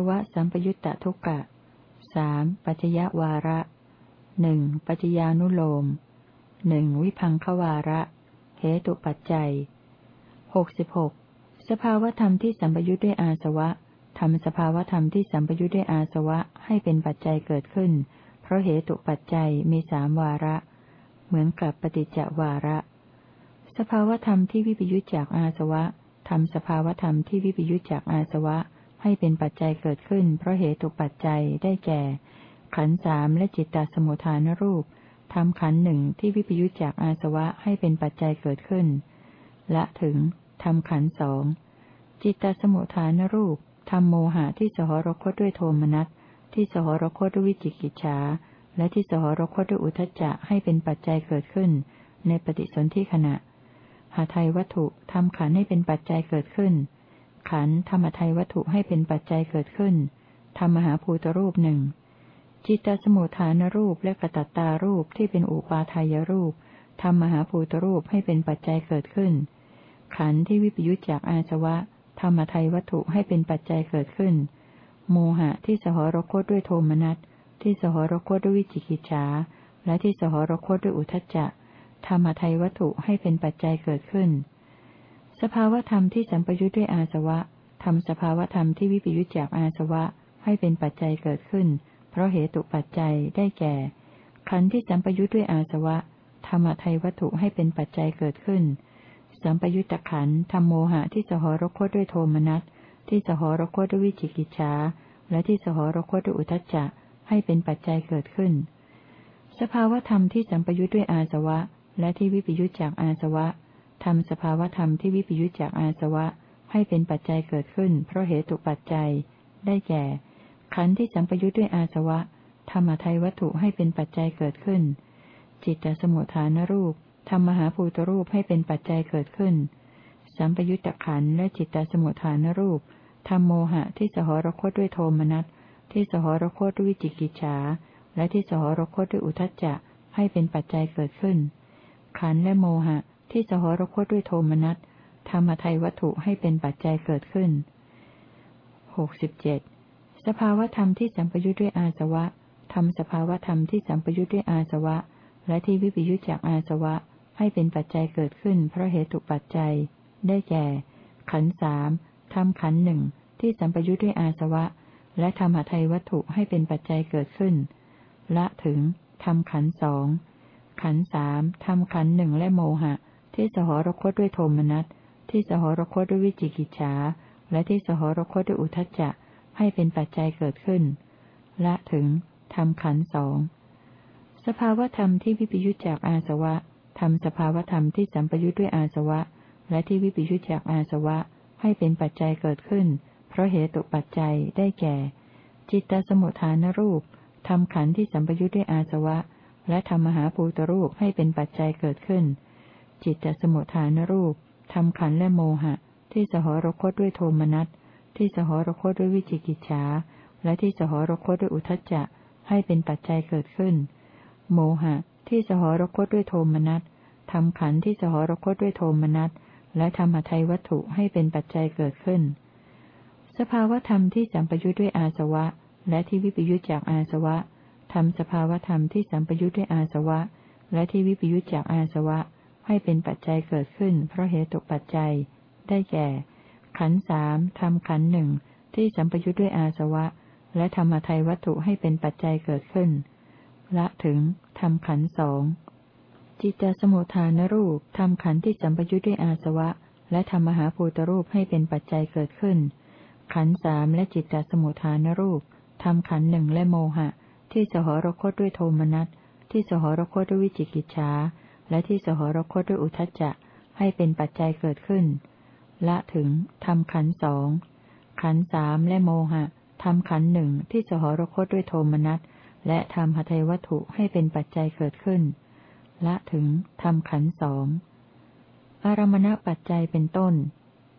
สิบหกอาวะสัมปยุตตะทุกกะสามปัจจยวาระหนึ่งปัจจญานุโลมหนึ่งวิพังควาระ เหตุปัจจัยหกสิบหกสภาวธรรมที่สัมปยุทธ์ด้วยอาสวะทำสภาวธรรมที่สัมปยุทธ์ด้วยอาสวะให้เป็นปัจจัยเกิดขึ้น เพราะเหตุปัจจัยมีสามวาระ เหมือนกับปฏิจจวาระ สภาวธรรมที่วิปยุทธจากอาสวะทำสภาวธรรมที่วิปยุทธจากอาสวะ ให้เป็นปัจจัยเกิดขึ้น เพราะเหตุปัจจัยได้แก่ ขันสามและจิตตสมุทฐานรูปทำขันหนึ่งที่วิปยุจจากอาสวะให้เป็นปัจจัยเกิดขึ้น และถึงทำขันสองจิตตสมุทฐานรูปทำโมหะที่สหรคตด้วยโทมนัสที่สหรคตด้วยวิจิกิจฉาและที่สหรคตด้วยอุทจจะให้เป็นปัจจัยเกิดขึ้น ในปฏิสนธิขณะหาไทยวัตถุทำขันให้เป็นปัจจัยเกิดขึ้น ขันธรรมไทยวัตถุให้เป็นปัจจัยเกิดขึ้นทำมหาภูตรูปหนึ่งจิตตสมุทฐานรูปและกตัตตารูปที่เป็นอุปาทายรูปทำมหาภูตรูปให้เป็นปัจจัยเกิดขึ้น ขันธ์ที่วิปยุจจากอาสวะ ธรรมทัยวัตถุให้เป็นปัจจัยเกิดขึ้น โมหะที่สหรคตด้วยโทมนัสที่สหรคตด้วยวิจิกิจฉาและที่สหรคตด้วยอุทจจะธรรมทัยวัตถุให้เป็นปัจจัยเกิดขึ้น สภาวธรรมที่สัมปยุจด้วยอาสวะทำสภาวธรรมที่วิปยุจจากอาสวะให้เป็นปัจจัยเกิดขึ้น เพราะเหตุปัจจัยได้แก่ ขันธ์ที่สัมปยุทธ์ด้วยอาสวะธรรมทัยวัตถุให้เป็นปัจจัยเกิดขึ้น สัมปยุตตะขันธ์ทำโมหะที่สหรคตด้วยโทมนัส ที่สหรคตด้วยวิจิกิจฉาและที่สหรคตด้วยอุทจจะให้เป็นปัจจัยเกิดขึ้น สภาวธรรมที่สัมปยุทธ์ด้วยอาสวะ และที่วิปยุทธ์จากอาสวะ ทำสภาวธรรมที่วิปยุทธจากอาสวะ ให้เป็นปัจจัยเกิดขึ้น เพราะเหตุปัจจัย ได้แก่ ขันธ์ที่สัมปยุทธ์ด้วยอาสวะธรรมทัยวัตถุให้เป็นปัจจัยเกิดขึ้น จิตตสมุทฐานรูปทำมหาภูตรูปให้เป็นปัจจัยเกิดขึ้น สัมปยุตตะขันและจิตตสมุทฐานรูปทำโมหะที่สหรคตด้วยโทมนัสที่สหรคตด้วยวิจิกิจฉา และที่สหรคตด้วยอุทจจะให้เป็นปัจจัยเกิดขึ้น ขันธ์และโมหะ ที่สหรคตด้วยโทมนัสธรรมทัยวัตถุให้เป็นปัจจัยเกิดขึ้นหกสิบเจ็ดสภาวธรรมที่สัมปยุทธ์ด้วยอาสวะทำสภาวธรรมที่สัมปยุทธ์ด้วยอาสวะ และที่วิปยุทธจากอาสวะให้เป็นปัจจัยเกิดขึ้น เพราะเหตุปัจจัย ได้แก่ ขันสามทำขันหนึ่งที่สัมปยุทธ์ด้วยอาสวะ และทำหทัยวัตถุให้เป็นปัจจัยเกิดขึ้น ละถึงทำขันสองขันสามทำขันหนึ่งและโมหะ ที่สหรคตด้วยโทมนัส ที่สหรคตด้วยวิจิกิจฉา และที่สหรคตด้วยอุทจจะ ให้เป็นปัจจัยเกิดขึ้น ละถึงทำขันสอง สภาวธรรมที่วิปยุจจากอาสวะทำสภาวธรรมที่สัมปยุจด้วยอาสวะ และที่วิปยุจจากอาสวะ ให้เป็นปัจจัยเกิดขึ้น เพราะเหตุปัจจัยได้แก่ จิตตสมุทฐานรูปทำขันที่สัมปยุจด้วยอาสวะ และทำมหาภูตรูปให้เป็นปัจจัยเกิดขึ้น จิตตสมุทฐานรูปทำขันและโมหะ ที่สหรคตด้วยโทมนัส ที่สหรคตด้วยวิจิกิจฉา และที่สหรคตด้วยอุทจจะ ให้เป็นปัจจัยเกิดขึ้น โมหะ ที่สหรคตด้วยโทมนัสทำขันที่สหรคตด้วยโทมนัส และทำหทัยวัตถุให้เป็นปัจจัยเกิดขึ้น สภาวธรรมที่สัมปยุทธ์ด้วยอาสวะ และที่วิปยุทธ์จากอาสวะทำสภาวธรรมที่สัมปยุทธ์ด้วยอาสวะ และที่วิปยุทธ์จากอาสวะ ให้เป็นปัจจัยเกิดขึ้น เพราะเหตุตกปัจจัย ได้แก่ ขันสามทำขันหนึ่งที่สัมปยุทธ์ด้วยอาสวะ และธรรมทัยวัตถุให้เป็นปัจจัยเกิดขึ้น ละถึงทำขันสองจิตตสมุทฐานรูปทำขันที่สัมปยุทธ์ด้วยอาสวะ และทำมหาภูตรูปให้เป็นปัจจัยเกิดขึ้น ขันสามและจิตตสมุทฐานรูปทำขันหนึ่งและโมหะ ที่สหรคตด้วยโทมนัสที่สหรคตด้วยวิจิกิจฉา และที่สหรคตด้วยอุทจจะให้เป็นปัจจัยเกิดขึ้น ละถึงทำขันสองขันสามและโมหะทำขันหนึ่งที่สหรคตด้วยโทมนัสและทำหทัยวัตถุให้เป็นปัจจัยเกิดขึ้น ละถึงทำขันสองอารมณปัจจัยเป็นต้น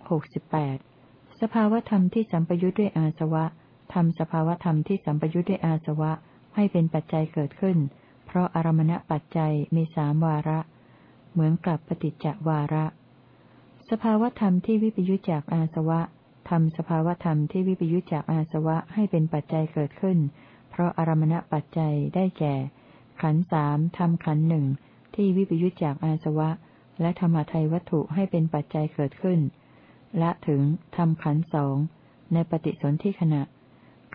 หกสิบแปดสภาวธรรมที่สัมปยุทธ์ด้วยอาสวะทำสภาวธรรมที่สัมปยุทธ์ด้วยอาสวะให้เป็นปัจจัยเกิดขึ้น เพราะอารมณปัจจัยมีสามวาระ เหมือนกับปฏิจจวาระ สภาวธรรมที่วิปยุจจากอาสวะทำสภาวธรรมที่วิปยุจจากอาสวะให้เป็นปัจจัยเกิดขึ้น เพราะอารมณปัจจัยได้แก่ ขันสามทำขันหนึ่งที่วิปยุจจากอาสวะ และธรรมทัยวัตถุให้เป็นปัจจัยเกิดขึ้น และถึงทำขันสองในปฏิสนธิขณะ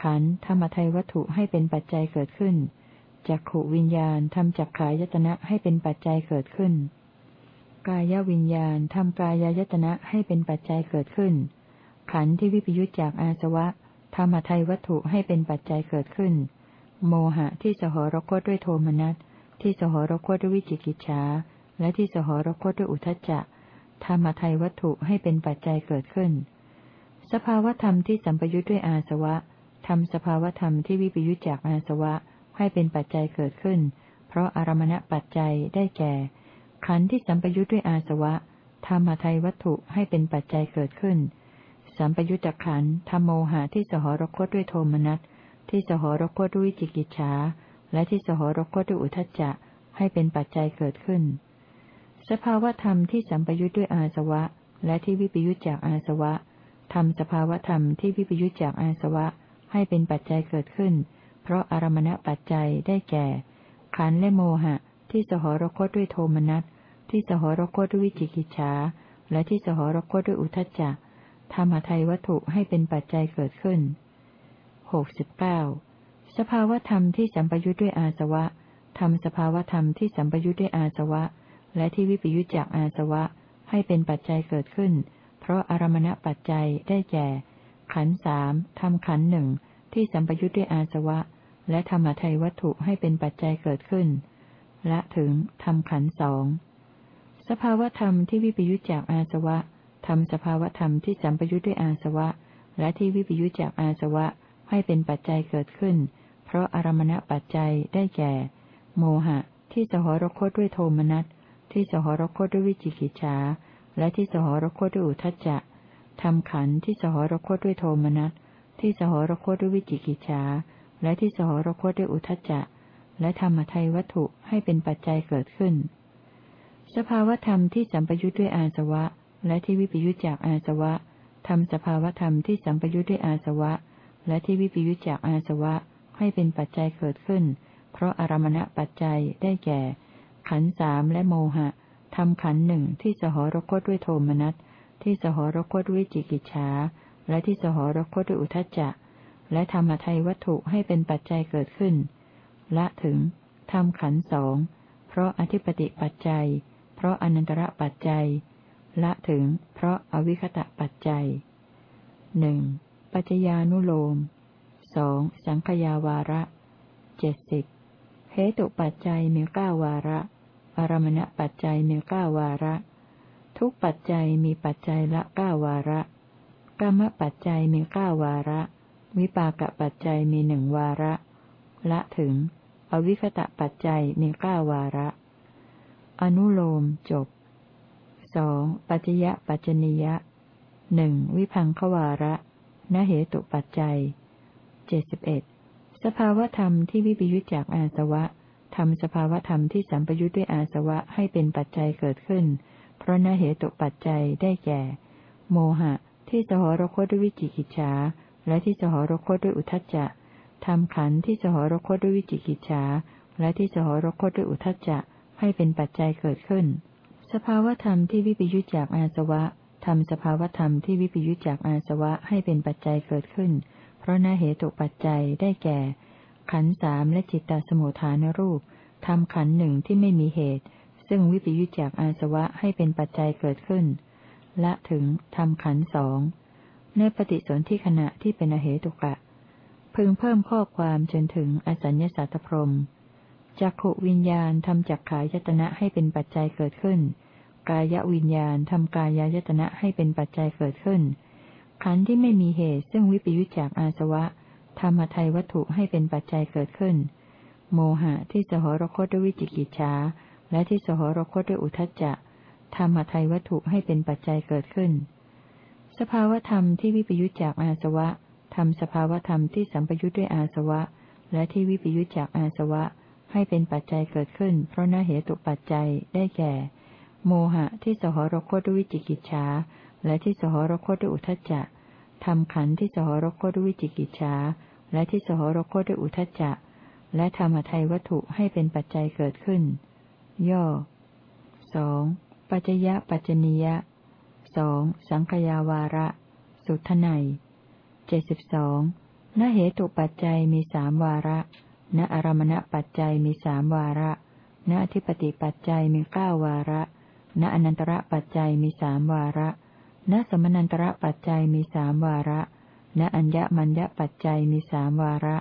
ขันธรรมทัยวัตถุให้เป็นปัจจัยเกิดขึ้น จักขวิญญาณทำจักขายตนะให้เป็นปัจจัยเกิดขึ้น กายวิญญาณทำกายายตนะให้เป็นปัจจัยเกิดขึ้น ขันธ์ที่วิปยุจจากอาสวะธรรมทัยวัตถุให้เป็นปัจจัยเกิดขึ้น โมหะที่สหรคตด้วยโทมนัส ที่สหรคตด้วยวิจิกิจฉา และที่สหรคตด้วยอุทจจะธรรมทัยวัตถุให้เป็นปัจจัยเกิดขึ้น สภาวธรรมที่สัมปยุจด้วยอาสวะทำสภาวธรรมที่วิปยุจจากอาสวะ ให้เป็นปัจจัยเกิดขึ้น เพราะอารมณปัจจัยได้แก่ ขันธ์ที่สัมปยุทธ์ด้วยอาสวะธรรมทัยวัตถุให้เป็นปัจจัยเกิดขึ้น สัมปยุตตะขันธ์ธรรมโมหะที่สหรคตด้วยโทมนัส ที่สหรคตด้วยจิกิจฉา และที่สหรคตด้วยอุทจจะ ให้เป็นปัจจัยเกิดขึ้น สภาวธรรมที่สัมปยุทธ์ด้วยอาสวะ และที่วิปยุทธจากอาสวะทำสภาวธรรมที่วิปยุทธจากอาสวะ ให้เป็นปัจจัยเกิดขึ้น เพราะอารมณปัจจัยได้แก่ ขันและโมหะ ที่สหรคตด้วยโทมนัส ที่สหรคตด้วยวิจิกิจฉาและที่สหรคตด้วยอุทจจะธรรมทัยวัตถุให้เป็นปัจจัยเกิดขึ้นหกสิบเก้าสภาวธรรมที่สัมปยุทธ์ด้วยอาสวะทำสภาวธรรมที่สัมปยุทธ์ด้วยอาสวะ และที่วิปยุทธจากอาสวะให้เป็นปัจจัยเกิดขึ้น เพราะอารมณปัจจัยได้แก่ ขันสามทำขันหนึ่งที่สัมปยุทธ์ด้วยอาสวะ และธรรมทัยวัตถุให้เป็นปัจจัยเกิดขึ้น และถึงทำขันสอง สภาวธรรมที่วิปยุจจากอาสวะทำสภาวธรรมที่สัมปยุจด้วยอาสวะ และที่วิปยุจจากอาสวะให้เป็นปัจจัยเกิดขึ้น เพราะอารมณปัจจัยได้แก่ โมหะ ที่สหรคตด้วยโทมนัส ที่สหรคตด้วยวิจิกิจฉา และที่สหรคตด้วยอุทจจะทำขันที่สหรคตด้วยโทมนัส ที่สหรคตด้วยวิจิกิจฉา และที่สหรคตด้วยอุทจจะ และธรรมทัยวัตถุให้เป็นปัจจัยเกิดขึ้น สภาวธรรมที่สัมปยุทธ์ด้วยอาสวะ และที่วิปยุทธจากอาสวะทำสภาวธรรมที่สัมปยุทธ์ด้วยอาสวะ และที่วิปยุทธจากอาสวะให้เป็นปัจจัยเกิดขึ้น เพราะอารมณปัจจัยได้แก่ ขันสามและโมหะทำขันหนึ่งที่สหรคตด้วยโทมนัสที่สหรคตด้วยจิกิจฉาและที่สหรคตด้วยอุทจจะ และธรรมทัยวัตถุให้เป็นปัจจัยเกิดขึ้น ละถึงทำขันสองเพราะอธิปติปัจจัย เพราะอนันตระปัจจัย ละถึง เพราะอวิคตะปัจจัยหนึ่งปัจจญานุโลมสองสังขยาวาระเจ็ดสิบเหตุปัจจัยมีเก้าวาระ อารมณปัจจัยมีเก้าวาระ ทุกปัจจัยมีปัจจัยละเก้าวาระกรรมปัจจัยมีเก้าวาระ วิปากปัจจัยมีหนึ่งวาระ ละถึง อวิคตะปัจจัยมีเก้าวาระ อนุโลมจบสองปัจจยะปัจจนิยะหนึ่งวิพังควาระนเหตุปัจจัยเจ็ดสิบเอ็ดสภาวธรรมที่วิปยุจจากอาสวะทำสภาวธรรมที่สัมปยุจด้วยอาสวะให้เป็นปัจจัยเกิดขึ้น เพราะนเหตุปัจจัยได้แก่ โมหะที่สหรคตด้วยวิจิกิจฉา และที่สหรคตด้วยอุทจจะทำขันที่สหรคตด้วยวิจิกิจฉาและที่สหรคตด้วยอุทจจะให้เป็นปัจจัยเกิดขึ้น สภาวธรรมที่วิปยุจจากอาสวะทำสภาวธรรมที่วิปยุจจากอาสวะให้เป็นปัจจัยเกิดขึ้น เพราะนาเหตุปัจจัยได้แก่ ขันสามและจิตตสมุทฐานรูปทำขันหนึ่งที่ไม่มีเหตุ ซึ่งวิปยุจจากอาสวะให้เป็นปัจจัยเกิดขึ้น และถึงทำขันสอง ในปฏิสนธิขณะที่เป็นอเหตุกะ พึงเพิ่มข้อความจนถึงอสัญญาสัตพรมจักขวิญญาณทำจักขายตนะให้เป็นปัจจัยเกิดขึ้น กายวิญญาณทำกายายตนะให้เป็นปัจจัยเกิดขึ้น ขันธ์ที่ไม่มีเหตุซึ่งวิปยุจจากอาสวะธรรมทัยวัตถุให้เป็นปัจจัยเกิดขึ้น โมหะที่สหรคตด้วยวิจิกิจฉาและที่สหรคตด้วยอุทจจะธรรมทัยวัตถุให้เป็นปัจจัยเกิดขึ้น สภาวธรรมที่วิปยุจจากอาสวะทำสภาวธรรมที่สัมปยุจด้วยอาสวะ และที่วิปยุจจากอาสวะ ให้เป็นปัจจัยเกิดขึ้น เพราะน่าเหตุปัจจัยได้แก่ โมหะที่สหรคตด้วยวิจิกิจฉาและที่สหรคตด้วยอุทจจะทำขันธ์ที่สหรคตด้วยวิจิกิจฉาและที่สหรคตด้วยอุทจจะและธรรมทัยวัตถุให้เป็นปัจจัยเกิดขึ้น ย่อสองปัจจยะปัจจนิยะ สองสังขยาวาระ สุทไนเจ็ดสิบสองณเหตุปัจจัยมีสามวาระณอารมณปัจจัยมีสามวาระณอธิปติปัจจัยมีเก้าวาระณอนันตระปัจจัยมีสามวาระณสมนันตระปัจจัยมีสามวาระณอัญญมัญญปัจจัยมีสามวาระ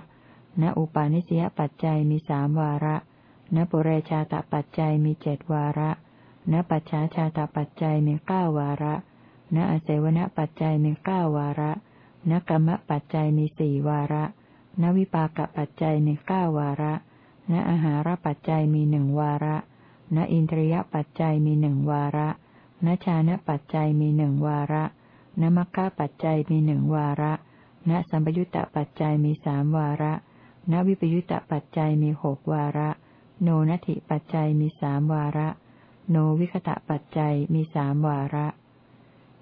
ณอุปาณิสยปัจจัยมีสามวาระณปุเรชาตปัจจัยมีเจ็ดวาระ ณปัจฉาชาตปัจจัยมีเก้าวาระ ณอเสวนปัจจัยมีเก้าวาระนกรรมปัจจัยมีสี่วาระนวิปากปัจจัยมีเก้าวาระ ณอาหารปัจจัยมีหนึ่งวาระ ณอินทรียปัจจัยมีหนึ่งวาระณชานะปัจจัยมีหนึ่งวาระณมัคคะปัจจัยมีหนึ่งวาระณสัมปยุตตปัจจัยมีสามวาระณวิปยุตตปัจจัยมีหกวาระ โนนัตถิปัจจัยมีสามวาระ โนวิคตะปัจจัยมีสามวาระ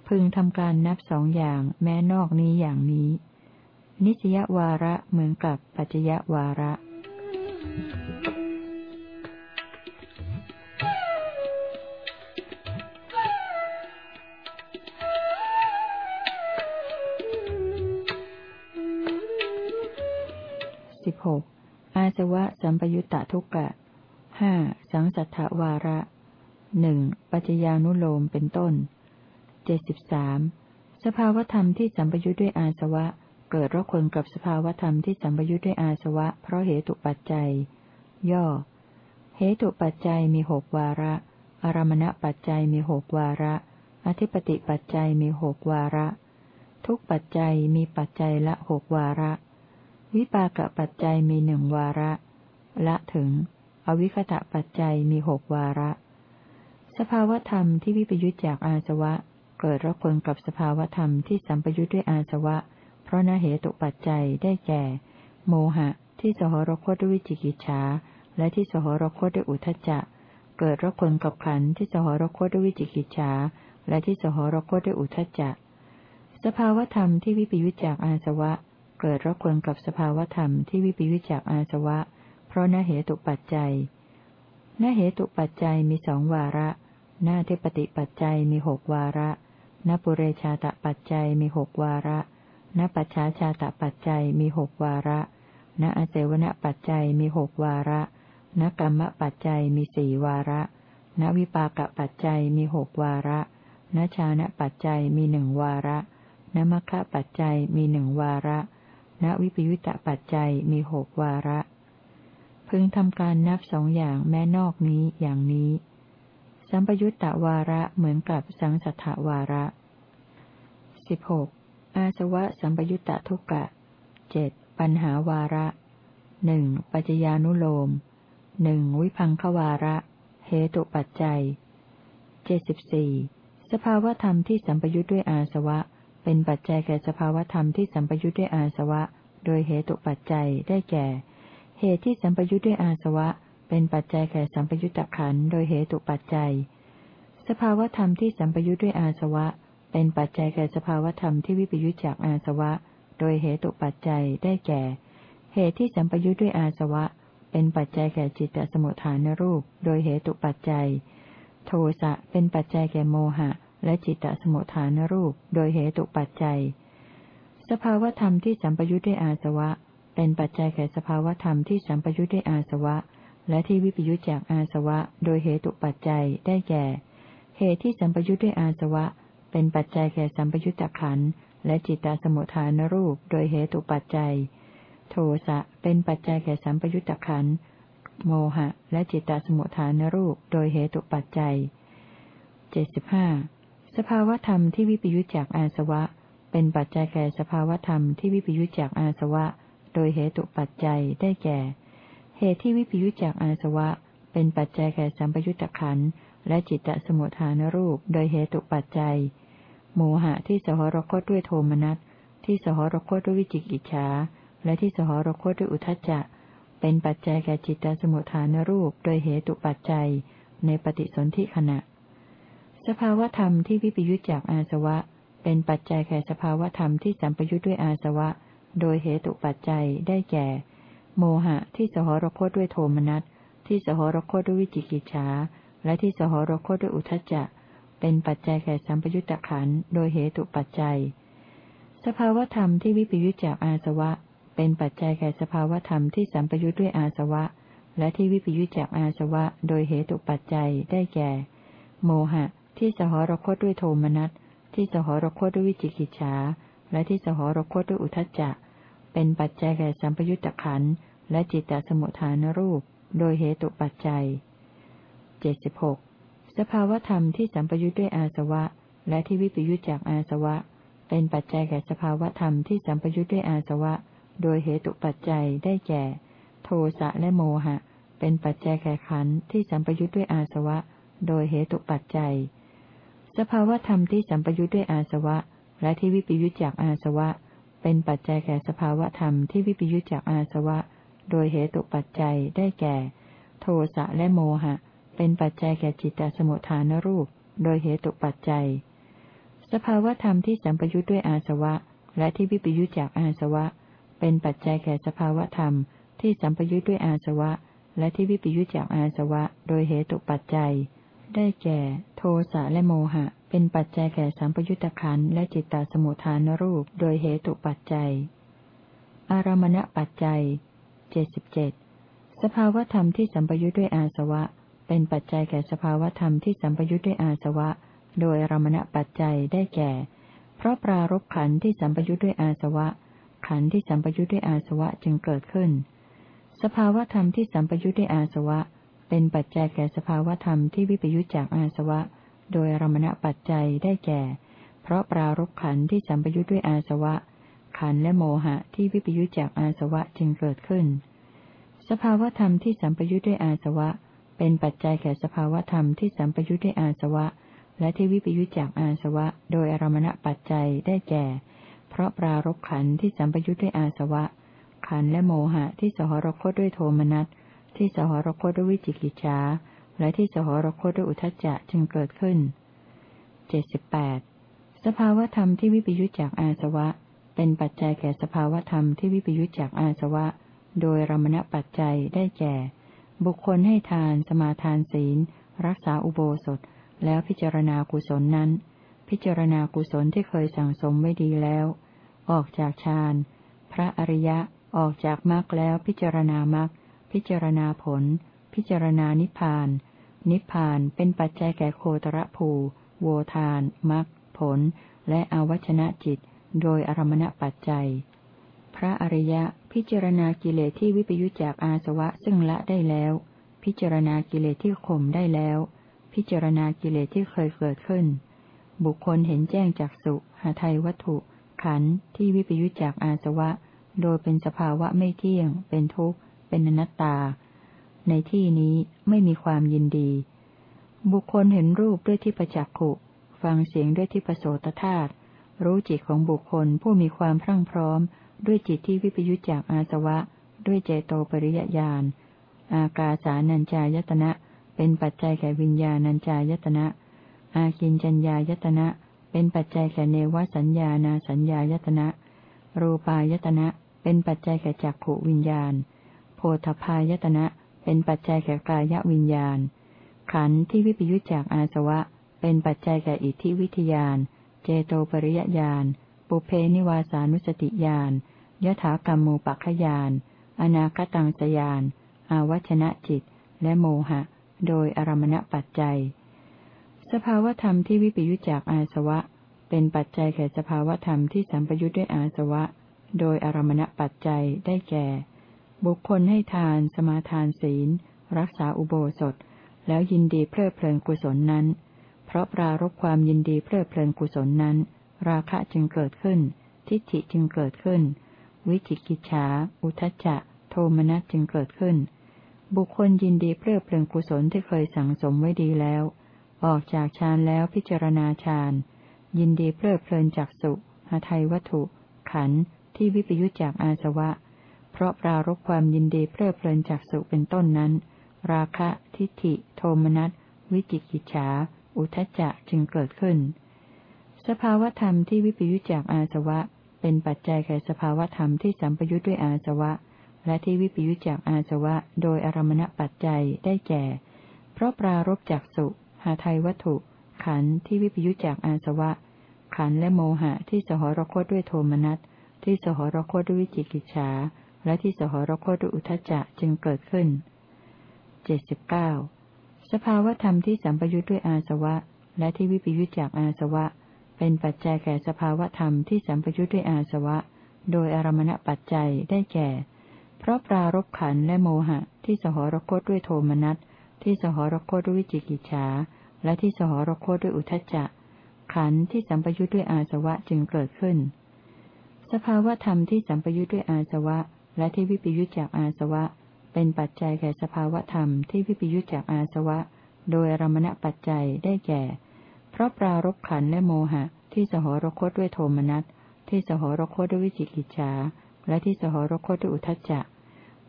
พึงทำการนับสองอย่างแม้นอกนี้อย่างนี้ นิสยวาระเหมือนกับปัจจยวาระสิบหกอาสวะสัมปยุตตะทุกกะห้าสังสัทธวาระ หนึ่งปัจจญานุโลมเป็นต้นเจ็ดสิบสามสภาวธรรมที่สัมปยุทธ์ด้วยอาสวะ เกิดรกคนกับสภาวธรรมที่สัมปยุทธ์ด้วยอาสวะ เพราะเหตุปัจจัย ย่อ เหตุปัจจัยมีหกวาระ อารมณปัจจัยมีหกวาระ อธิปติปัจจัยมีหกวาระ ทุกปัจจัยมีปัจจัยละหกวาระ วิปากปัจจัยมีหนึ่งวาระ ละถึง อวิคตะปัจจัยมีหกวาระ สภาวธรรมที่วิปยุจจากอาสวะ เกิดระคนกับสภาวธรรมที่สัมปยุทธ์ด้วยอาสวะ เพราะนาเหตุปัจจัยได้แก่ โมหะ ที่สหรคตด้วยวิจิกิจฉาและที่สหรคตด้วยอุทจจะ เกิดระคนกับขันที่สหรคตด้วยวิจิกิจฉาและที่สหรคตด้วยอุทจจะ สภาวธรรมที่วิปยุจจากอาสวะ เกิดระคนกับสภาวธรรมที่วิปยุจจากอาสวะ เพราะนาเหตุปัจจัยนาเหตุปัจจัยมีสองวาระ หน้าที่ปฏิปัจจัยมีหกวาระนปุเรชาตปัจจัยมีหกวาระนปัจฉาชาตปัจจัยมีหกวาระณอเสวนปัจจัยมีหกวาระนกรรมปัจจัยมีสี่วาระณวิปากปัจจัยมีหกวาระณชานะปัจจัยมีหนึ่งวาระณมัคคะปัจจัยมีหนึ่งวาระณวิปยุตตปัจจัยมีหกวาระ พึงทำการนับสองอย่างแม้นอกนี้อย่างนี้ สัมปยุตตวาระเหมือนกับสังสัทธวาระสิบหกอาสวะสัมปยุตตทุกกะเจ็ดปัญหาวาระหนึ่งปัจจญานุโลมหนึ่งวิพังควาระ เหตุปัจจัยเจ็ดสิบสี่สภาวธรรมที่สัมปยุตด้วยอาสวะ เป็นปัจจัยแก่สภาวธรรมที่สัมปยุตด้วยอาสวะ โดยเหตุปัจจัยได้แก่ เหตุที่สัมปยุตด้วยอาสวะ เป็นปัจจัยแก่สัมปยุตตะขันโดยเหตุปัจจัย สภาวธรรมที่สัมปยุตด้วยอาสวะ เป็นปัจจัยแก่สภาวธรรมที่วิปยุตจากอาสวะ โดยเหตุปัจจัยได้แก่ เหตุที่สัมปยุตด้วยอาสวะ เป็นปัจจัยแก่จิตตสมุทฐานรูป โดยเหตุปัจจัย โทสะเป็นปัจจัยแก่โมหะ และจิตตสมุทฐานรูป โดยเหตุปัจจัย สภาวธรรมที่สัมปยุตด้วยอาสวะ เป็นปัจจัยแก่สภาวธรรมที่สัมปยุตด้วยอาสวะ และที่วิปยุจจากอาสวะโดยเหตุปัจจัยได้แก่ เหตุที่สัมปยุจด้วยอาสวะ เป็นปัจจัยแก่สัมปยุตตขันและจิตตสมุทฐานรูปโดยเหตุปัจจัย โทสะเป็นปัจจัยแก่สัมปยุตตขันโมหะ และจิตตสมุทฐานรูปโดยเหตุปัจจัยเจ็ดสิบห้าสภาวธรรมที่วิปยุจจากอาสวะ เป็นปัจจัยแก่สภาวธรรมที่วิปยุจจากอาสวะ โดยเหตุปัจจัยได้แก่ เหตุที่วิปยุจจากอาสวะ เป็นปัจจัยแก่สัมปยุตตะขันและจิตตสมุทฐานรูปโดยเหตุปัจจัย โมหะที่สหรคตด้วยโทมนัส ที่สหรคตด้วยวิจิกิจฉา และที่สหรคตด้วยอุทจจะ เป็นปัจจัยแก่จิตตสมุทฐานรูปโดยเหตุปัจจัย ในปฏิสนธิขณะ สภาวธรรมที่วิปยุจจากอาสวะ เป็นปัจจัยแก่สภาวธรรมที่สัมปยุทธ์ด้วยอาสวะ โดยเหตุปัจจัยได้แก่ โมหะที่สหรคตด้วยโทมนัส ที่สหรคตด้วยวิจิกิจฉา และที่สหรคตด้วยอุทจจะ เป็นปัจจัยแก่สัมปยุตตะขันโดยเหตุปัจจัย สภาวธรรมที่วิปยุจจากอาสวะ เป็นปัจจัยแก่สภาวธรรมที่สัมปยุตด้วยอาสวะ และที่วิปยุจจากอาสวะ โดยเหตุปัจจัยได้แก่ โมหะ ที่สหรคตด้วยโทมนัส ที่สหรคตด้วยวิจิกิจฉา และที่สหรคตด้วยอุทจจะ เป็นปัจจัยแก่สัมปยุตตะขันและจิตตสมุทฐานรูป โดยเหตุปัจจัยเจ็ดสิบหกสภาวธรรมที่สัมปยุทธ์ด้วยอาสวะ และที่วิปยุทธจากอาสวะ เป็นปัจจัยแก่สภาวธรรมที่สัมปยุทธ์ด้วยอาสวะ โดยเหตุปัจจัยได้แก่ โทสะและโมหะ เป็นปัจจัยแก่ขันที่สัมปยุทธ์ด้วยอาสวะ โดยเหตุปัจจัย สภาวธรรมที่สัมปยุทธ์ด้วยอาสวะ และที่วิปยุทธจากอาสวะ เป็นปัจจัยแก่สภาวธรรมที่วิปยุทธจากอาสวะ โดยเหตุปัจจัยได้แก่ โทสะและโมหะ เป็นปัจจัยแก่จิตตสมุทฐานรูป โดยเหตุปัจจัย สภาวธรรมที่สัมปยุทธ์ด้วยอาสวะ และที่วิปยุทธจากอาสวะ เป็นปัจจัยแก่สภาวธรรมที่สัมปยุทธ์ด้วยอาสวะ และที่วิปยุทธจากอาสวะ โดยเหตุปัจจัย ได้แก่ โทสะและโมหะ เป็นปัจจัยแก่สัมปยุทธขันและจิตตสมุทฐานรูป โดยเหตุปัจจัย อารมณปัจจัยเจ็ดสิบเจ็ดสภาวธรรมที่สัมปยุทธ์ด้วยอาสวะ เป็นปัจจัยแก่สภาวธรรมที่สัมปยุทธ์ด้วยอาสวะ โดยอารมณปัจจัยได้แก่ เพราะปรารบขันที่สัมปยุทธ์ด้วยอาสวะ ขันที่สัมปยุทธ์ด้วยอาสวะจึงเกิดขึ้น สภาวธรรมที่สัมปยุทธ์ด้วยอาสวะ เป็นปัจจัยแก่สภาวธรรมที่วิปยุทธจากอาสวะ โดยอรมณปัจจัยได้แก่ เพราะปรารบขันที่สัมปยุทธ์ด้วยอาสวะ ขันและโมหะที่วิปยุทธจากอาสวะจึงเกิดขึ้น สภาวธรรมที่สัมปยุทธ์ด้วยอาสวะ เป็นปัจจัยแก่สภาวธรรมที่สัมปยุทธ์ด้วยอาสวะ และที่วิปยุทธจากอาสวะ โดยอารมณปัจจัยได้แก่ เพราะปรารบขันที่สัมปยุทธ์ด้วยอาสวะ ขันและโมหะที่สหรคตด้วยโทมนัสที่สหรคตด้วยวิจิกิจฉา และที่สหรคตด้วยอุทจจะจึงเกิดขึ้นเจ็ดสิบแปดสภาวธรรมที่วิปยุทธจากอาสวะ เป็นปัจจัยแก่สภาวธรรมที่วิปยุทธจากอาสวะ โดยรมณปัจจัยได้แก่ บุคคลให้ทาน สมาทานศีล รักษาอุโบสถ แล้วพิจารณากุศลนั้น พิจารณากุศลที่เคยสั่งสมไว้ดีแล้ว ออกจากฌานพระอริยะออกจากมรรคแล้วพิจารณามรรคพิจารณาผล พิจารณานิพพาน นิพพานเป็นปัจจัยแก่โคตรภู โวทานมรรคผล และอวัชนะจิต โดยอารมณปัจจัย พระอริยะพิจารณากิเลสที่วิปยุจจากอาสวะซึ่งละได้แล้ว พิจารณากิเลสที่ข่มได้แล้ว พิจารณากิเลสที่เคยเกิดขึ้น บุคคลเห็นแจ้งจากสุหาไทยวัตถุ ขันธ์ที่วิปยุจจากอาสวะ โดยเป็นสภาวะไม่เที่ยง เป็นทุกข์ เป็นอนัตตา ในที่นี้ไม่มีความยินดี บุคคลเห็นรูปด้วยที่ประจักขุฟังเสียงด้วยที่ประโสตธาตุรู้จิตของบุคคลผู้มีความพรั่งพร้อม ด้วยจิตที่วิปยุจจากอาสวะ ด้วยเจโตปริยญาณอากาสานัญจายตนะ เป็นปัจจัยแก่วิญญาณัญจายตนะ อากินจัญญายตนะ เป็นปัจจัยแก่เนวสัญญานาสัญญายตนะ รูปายตนะ เป็นปัจจัยแก่จักขวิญญาณ โพธพายตนะ เป็นปัจจัยแก่กายวิญญาณ ขันธ์ที่วิปยุจจากอาสวะ เป็นปัจจัยแก่อิทธิวิทยาน เจโตปริยญาณ ปุเพนิวาสานุสติญาณยถากรรมูปัคขยาน อนาคตังสยาน อาวัชนะจิต และโมหะ โดยอารมณปัจจัย สภาวธรรมที่วิปยุจจากอาสวะ เป็นปัจจัยแก่สภาวธรรมที่สัมปยุจด้วยอาสวะ โดยอารมณปัจจัยได้แก่ บุคคลให้ทาน สมาทานศีล รักษาอุโบสถ แล้วยินดีเพลิดเพลินกุศลนั้น เพราะปรารบความยินดีเพลิดเพลินกุศลนั้น ราคะจึงเกิดขึ้น ทิฏฐิจึงเกิดขึ้น วิจิกิจฉา อุทจจะ โทมนัสจึงเกิดขึ้น บุคคลยินดีเพลิดเพลินกุศลที่เคยสั่งสมไว้ดีแล้ว ออกจากฌานแล้วพิจารณาฌาน ยินดีเพลิดเพลินจากสุหาไทยวัตถุ ขันที่วิปยุจจากอาสวะ เพราะปรารบความยินดีเพลิดเพลินจากสุเป็นต้นนั้น ราคะ ทิฏฐิ โทมนัส วิจิกิจฉา อุทจจะจึงเกิดขึ้น สภาวธรรมที่วิปยุจจากอาสวะ เป็นปัจจัยแก่สภาวธรรมที่สัมปยุจด้วยอาสวะ และที่วิปยุจจากอาสวะ โดยอารมณปัจจัยได้แก่ เพราะปรารบจากสุหาไทยวัตถุ ขันธ์ที่วิปยุจจากอาสวะ ขันธ์และโมหะที่สหรคตด้วยโทมนัส ที่สหรคตด้วยวิจิกิจฉา และที่สหรคตด้วยอุทจจะจึงเกิดขึ้นเจ็ดสิบเก้าสภาวธรรมที่สัมปยุทธ์ด้วยอาสวะ และที่วิปยุทธจากอาสวะ เป็นปัจจัยแก่สภาวธรรมที่สัมปยุทธ์ด้วยอาสวะ โดยอารมณปัจจัยได้แก่ เพราะปรารบขันและโมหะ ที่สหรคตด้วยโทมนัสที่สหรคตด้วยวิจิกิจฉาและที่สหรคตด้วยอุทจจะ ขันที่สัมปยุทธ์ด้วยอาสวะจึงเกิดขึ้น สภาวธรรมที่สัมปยุทธ์ด้วยอาสวะ และที่วิปยุทธจากอาสวะ เป็นปัจจัยแก่สภาวธรรมที่วิปยุจจากอาสวะ โดยรมณปัจจัยได้แก่ เพราะปรารบขันและโมหะ ที่สหรคตด้วยโทมนัส ที่สหรคตด้วยวิจิกิจฉาและที่สหรคตด้วยอุทจจะ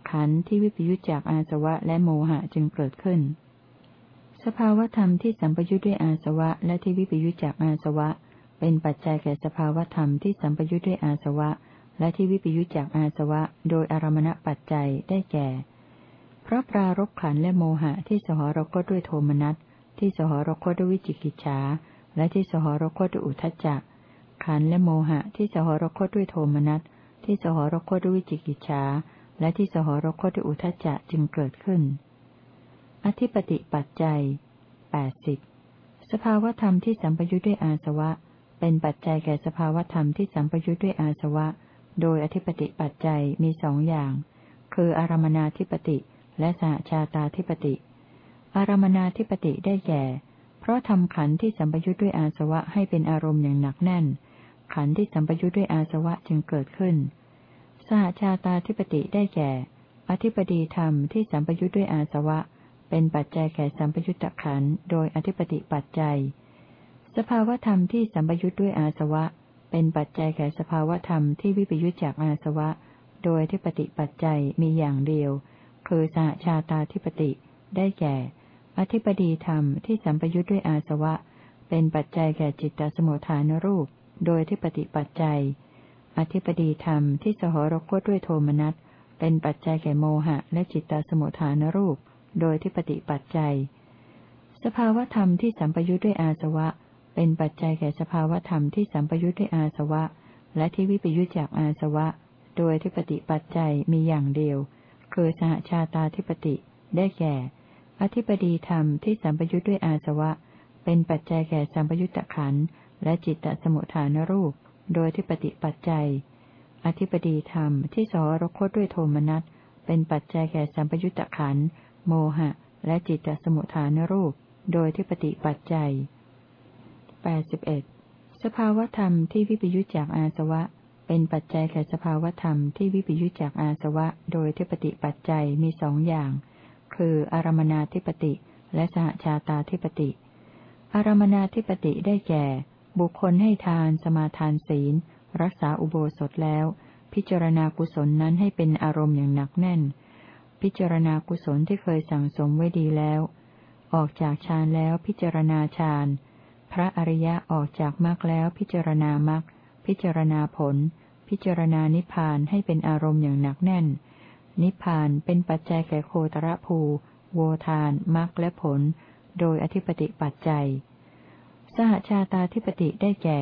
ขันที่วิปยุจจากอาสวะและโมหะจึงเกิดขึ้น สภาวธรรมที่สัมปยุจด้วยอาสวะ และที่วิปยุจจากอาสวะ เป็นปัจจัยแก่สภาวธรรมที่สัมปยุจด้วยอาสวะ และที่วิปยุจจากอาสวะโดยอารมณปัจจัยได้แก่ เพราะปรารบขันและโมหะที่สหรคตด้วยโทมนัส ที่สหรคตด้วยวิจิกิจฉา และที่สหรคตด้วยอุทจจะขันและโมหะที่สหรคตด้วยโทมนัส ที่สหรคตด้วยวิจิกิจฉา และที่สหรคตด้วยอุทจจะจึงเกิดขึ้น อธิปติปัจจัยแปดสิบสภาวธรรมที่สัมปยุทธ์ด้วยอาสวะ เป็นปัจจัยแก่สภาวธรรมที่สัมปยุทธ์ด้วยอาสวะ โดยอธิปติปัจจัยมีสองอย่าง คืออารมนาธิปติและสหชาตาธิปติ อารมนาธิปติได้แก่ เพราะทำขันที่สัมปยุทธ์ด้วยอาสวะให้เป็นอารมณ์อย่างหนักแน่น ขันที่สัมปยุทธ์ด้วยอาสวะจึงเกิดขึ้น สหชาตาธิปติได้แก่ อธิปดีธรรมที่สัมปยุทธ์ด้วยอาสวะ เป็นปัจจัยแก่สัมปยุทธขันโดยอธิปติปัจจัย สภาวธรรมที่สัมปยุทธ์ด้วยอาสวะ เป็นปัจจัยแก่สภาวธรรมที่วิปยุทธจากอาสวะ โดยอธิปติปัจจัยมีอย่างเดียว คือสหชาตาธิปติได้แก่ อธิปดีธรรมที่สัมปยุทธ์ด้วยอาสวะ เป็นปัจจัยแก่จิตตสมุทฐานรูป โดยที่ปฏิปัจจัย อธิปดีธรรมที่สหรคตด้วยโทมนัสเป็นปัจจัยแก่โมหะ และจิตตสมุทฐานรูป โดยที่ปฏิปัจจัย สภาวธรรมที่สัมปยุทธ์ด้วยอาสวะเเป็นปัจจัยแก่สภาวธรรมที่สัมปยุทธ์ด้วยอาสวะ และที่วิปยุทธ์จากอาสวะ โดยที่ปฏิปัจจัยมีอย่างเดียว คือสหชาตาธิปติได้แก่ อธิปดีธรรมที่สัมปยุทธ์ด้วยอาสวะ เป็นปัจจัยแก่สัมปยุทธขันและจิตตสมุทฐานรูป โดยที่ปฏิปัจจัย อธิปดีธรรมที่สรคตด้วยโทมนัสเป็นปัจจัยแก่สัมปยุทธขันโมหะ และจิตตสมุทฐานรูป โดยที่ปฏิปัจจัย แปดสิบเอ็ดสภาวธรรมที่วิปยุจจากอาสวะ เป็นปัจจัยแก่สภาวธรรมที่วิปยุจจากอาสวะ โดยทิปติปัจจัยมีสองอย่าง คืออารมนาธิปติ และสหชาตาธิปติ อารมนาธิปติได้แก่ บุคคลให้ทาน สมาทานศีล รักษาอุโบสถแล้ว พิจารณากุศลนั้นให้เป็นอารมณ์อย่างหนักแน่น พิจารณากุศลที่เคยสั่งสมไว้ดีแล้ว ออกจากฌานแล้วพิจารณาฌาน พระอริยะออกจากมรรคแล้วพิจารณามรรคพิจารณาผล พิจารณานิพพานให้เป็นอารมณ์อย่างหนักแน่น นิพพานเป็นปัจจัยแก่โคตรภู โวทานมรรคและผล โดยอธิปติปัจจัย สหชาตาธิปติได้แก่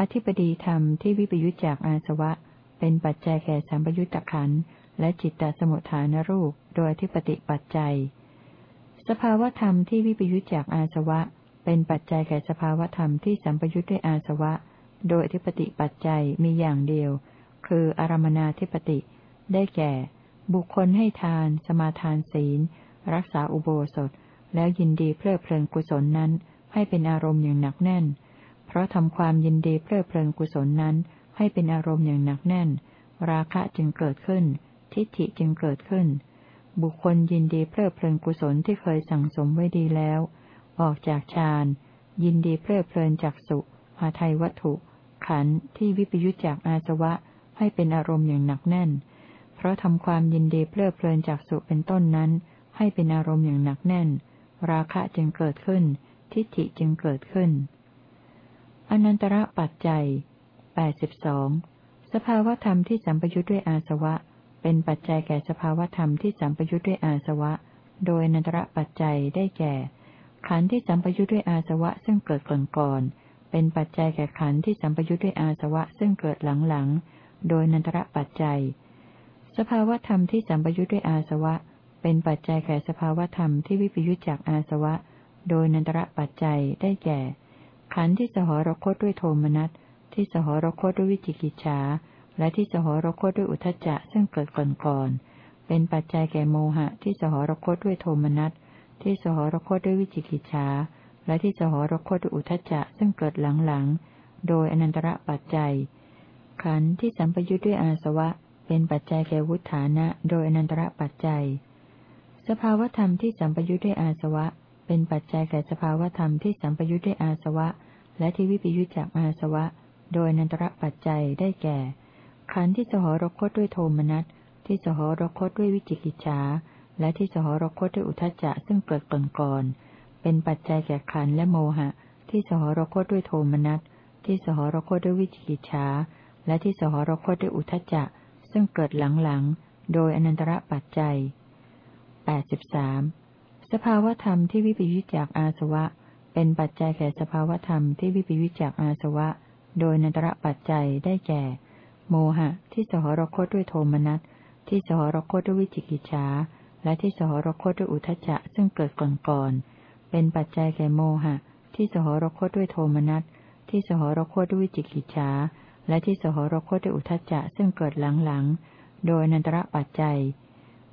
อธิปดีธรรมที่วิปยุจจากอาสวะ เป็นปัจจัยแก่สัมปยุตตะขันและจิตตสมุทฐานรูป โดยอธิปติปัจจัย สภาวธรรมที่วิปยุจจากอาสวะ เป็นปัจจัยแก่สภาวธรรมที่สัมปยุตด้วยอาสวะ โดยอธิปติปัจจัยมีอย่างเดียว คืออารมนาธิปติ ได้แก่ บุคคลให้ทาน สมาทานศีล รักษาอุโบสถ แล้วยินดีเพลิดเพลินกุศลนั้น ให้เป็นอารมณ์อย่างหนักแน่น เพราะทำความยินดีเพลิดเพลินกุศลนั้น ให้เป็นอารมณ์อย่างหนักแน่น ราคะจึงเกิดขึ้น ทิฏฐิจึงเกิดขึ้น บุคคลยินดีเพลิดเพลินกุศลที่เคยสั่งสมไว้ดีแล้ว ออกจากฌานยินดีเพลิดเพลินจากสุหาไทยวัตถุ ขันธ์ที่วิปยุจจากอาสวะให้เป็นอารมณ์อย่างหนักแน่น เพราะทำความยินดีเพลิดเพลินจากสุเป็นต้นนั้น ให้เป็นอารมณ์อย่างหนักแน่น ราคะจึงเกิดขึ้น ทิฏฐิจึงเกิดขึ้น อนันตระปัจจัยแปดสิบสองสภาวธรรมที่สัมปยุทธ์ด้วยอาสวะ เป็นปัจจัยแก่สภาวธรรมที่สัมปยุทธ์ด้วยอาสวะ โดยอนันตระปัจจัยได้แก่ ขันธ์ที่สัมปยุทธ์ด้วยอาสวะซึ่งเกิดก่อนก่อนเป็นปัจจัยแก่ขันธ์ที่สัมปยุทธ์ด้วยอาสวะซึ่งเกิดหลังๆโดยนันตระปัจจัย สภาวธรรมที่สัมปยุทธ์ด้วยอาสวะ เป็นปัจจัยแก่สภาวธรรมที่วิปยุทธจากอาสวะ โดยนันตระปัจจัยได้แก่ ขันธ์ที่สหรคตด้วยโทมนัสที่สหรคตด้วยวิจิกิจฉาและที่สหรคตด้วยอุทจจะซึ่งเกิดก่อนก่อนเป็นปัจจัยแก่โมหะที่สหรคตด้วยโทมนัส ที่สหรคตด้วยวิจิกิจฉาและที่สหรคตด้วยอุทจจะซึ่งเกิดหลังๆ โดยอนันตระปัจจัย ขันธ์ที่สัมปยุทธ์ด้วยอาสวะ เป็นปัจจัยแก่วุฒานะ โดยอนันตระปัจจัย สภาวธรรมที่สัมปยุทธ์ด้วยอาสวะ เป็นปัจจัยแก่สภาวธรรมที่สัมปยุทธ์ด้วยอาสวะ และที่วิปยุทธจากอาสวะ โดยอนันตระปัจจัยได้แก่ ขันธ์ที่สหรคตด้วยโทมนัสที่สหรคตด้วยวิจิกิจฉา และที่สหรคตด้วยอุทจจะซึ่งเกิดก่อนก่อน เป็นปัจจัยแก่ขันและโมหะ ที่สหรคตด้วยโทมนัส ที่สหรคตด้วยวิจิกิจฉาและที่สหรคตด้วยอุทจจะซึ่งเกิดหลังๆ โดยอนันตระปัจจัยแปดสิบสามสภาวธรรมที่วิปยุจจากอาสวะ เป็นปัจจัยแก่สภาวธรรมที่วิปยุจจากอาสวะ โดยนันตระปัจจัยได้แก่ โมหะ ที่สหรคตด้วยโทมนัส ที่สหรคตด้วยวิจิกิจฉา และที่สหรคตด้วยอุทจจะซึ่งเกิดก่อนๆเป็นปัจจัยแก่โมหะ ที่สหรคตด้วยโทมนัส ที่สหรคตด้วยวิจิกิจฉาและที่สหรคตด้วยอุทจจะซึ่งเกิดหลังๆ โดยนันตระปัจจัย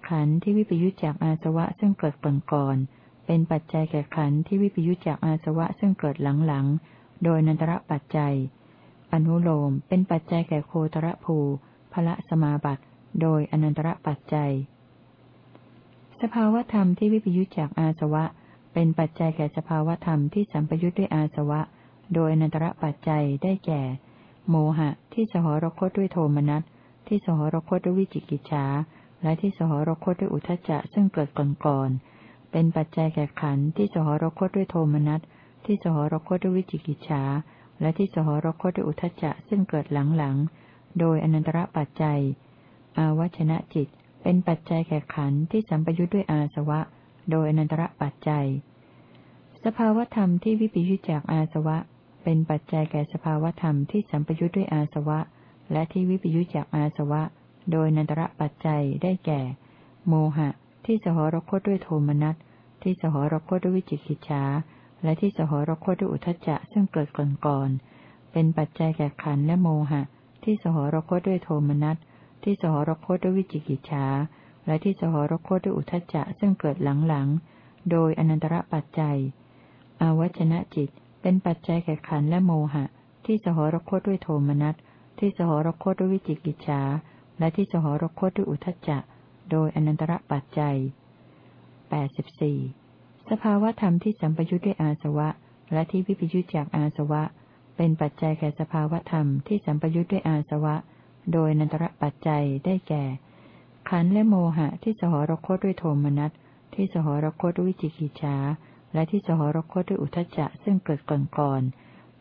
ขันธ์ที่วิปยุจจากอาสวะซึ่งเกิดก่อนก่อนเป็นปัจจัยแก่ขันธ์ที่วิปยุจจากอาสวะซึ่งเกิดหลังๆ โดยนันตระปัจจัย อนุโลมเป็นปัจจัยแก่โคตรภูพระสมาบัติ โดยอนันตระปัจจัย สภาวธรรมที่วิปยุจจากอาสวะ เป็นปัจจัยแก่สภาวธรรมที่สัมปยุทธ์ด้วยอาสวะ โดยนันตระปัจจัยได้แก่ โมหะ ที่สหรคตด้วยโทมนัส ที่สหรคตด้วยวิจิกิจฉา และที่สหรคตด้วยอุทจจะซึ่งเกิดก่อนก่อนเป็นปัจจัยแก่ขันธ์ที่สหรคตด้วยโทมนัส ที่สหรคตด้วยวิจิกิจฉา และที่สหรคตด้วยอุทจจะซึ่งเกิดหลังๆ โดยอนันตระปัจจัย อาวัชนะจิต เป็นปัจจัยแก่ขันธ์ที่สัมปยุทธ์ด้วยอาสวะ โดยอนันตระปัจจัย สภาวธรรมที่วิปยุจจากอาสวะ เป็นปัจจัยแก่สภาวธรรมที่สัมปยุจด้วยอาสวะ และที่วิปยุจจากอาสวะ โดยนันตระปัจจัยได้แก่ โมหะ ที่สหรคตด้วยโทมนัสที่สหรคตด้วยวิจิกิจฉาและที่สหรคตด้วยอุทจจะซึ่งเกิดก่อนก่อนเป็นปัจจัยแก่ขันและโมหะ ที่สหรคตด้วยโทมนัส ที่สหรคตด้วยวิจิกิจฉาและที่สหรคตด้วยอุทจจะซึ่งเกิดหลังๆ โดยอนันตระปัจจัย อาวัชนะจิตเป็นปัจจัยแก่ขันและโมหะ ที่สหรคตด้วยโทมนัส ที่สหรคตด้วยวิจิกิจฉาและที่สหรคตด้วยอุทจจะ โดยอนันตระปัจจัยแปดสิบสี่สภาวธรรมที่สัมปยุทธ์ด้วยอาสวะ และที่วิปยุทธ์จากอาสวะ เป็นปัจจัยแก่สภาวธรรมที่สัมปยุทธ์ด้วยอาสวะ โดยนันตระปัจจัยได้แก่ ขันและโมหะที่สหรคตด้วยโทมนัส ที่สหรคตด้วยวิจิกิจฉาและที่สหรคตด้วยอุทจจะซึ่งเกิดก่อนก่อน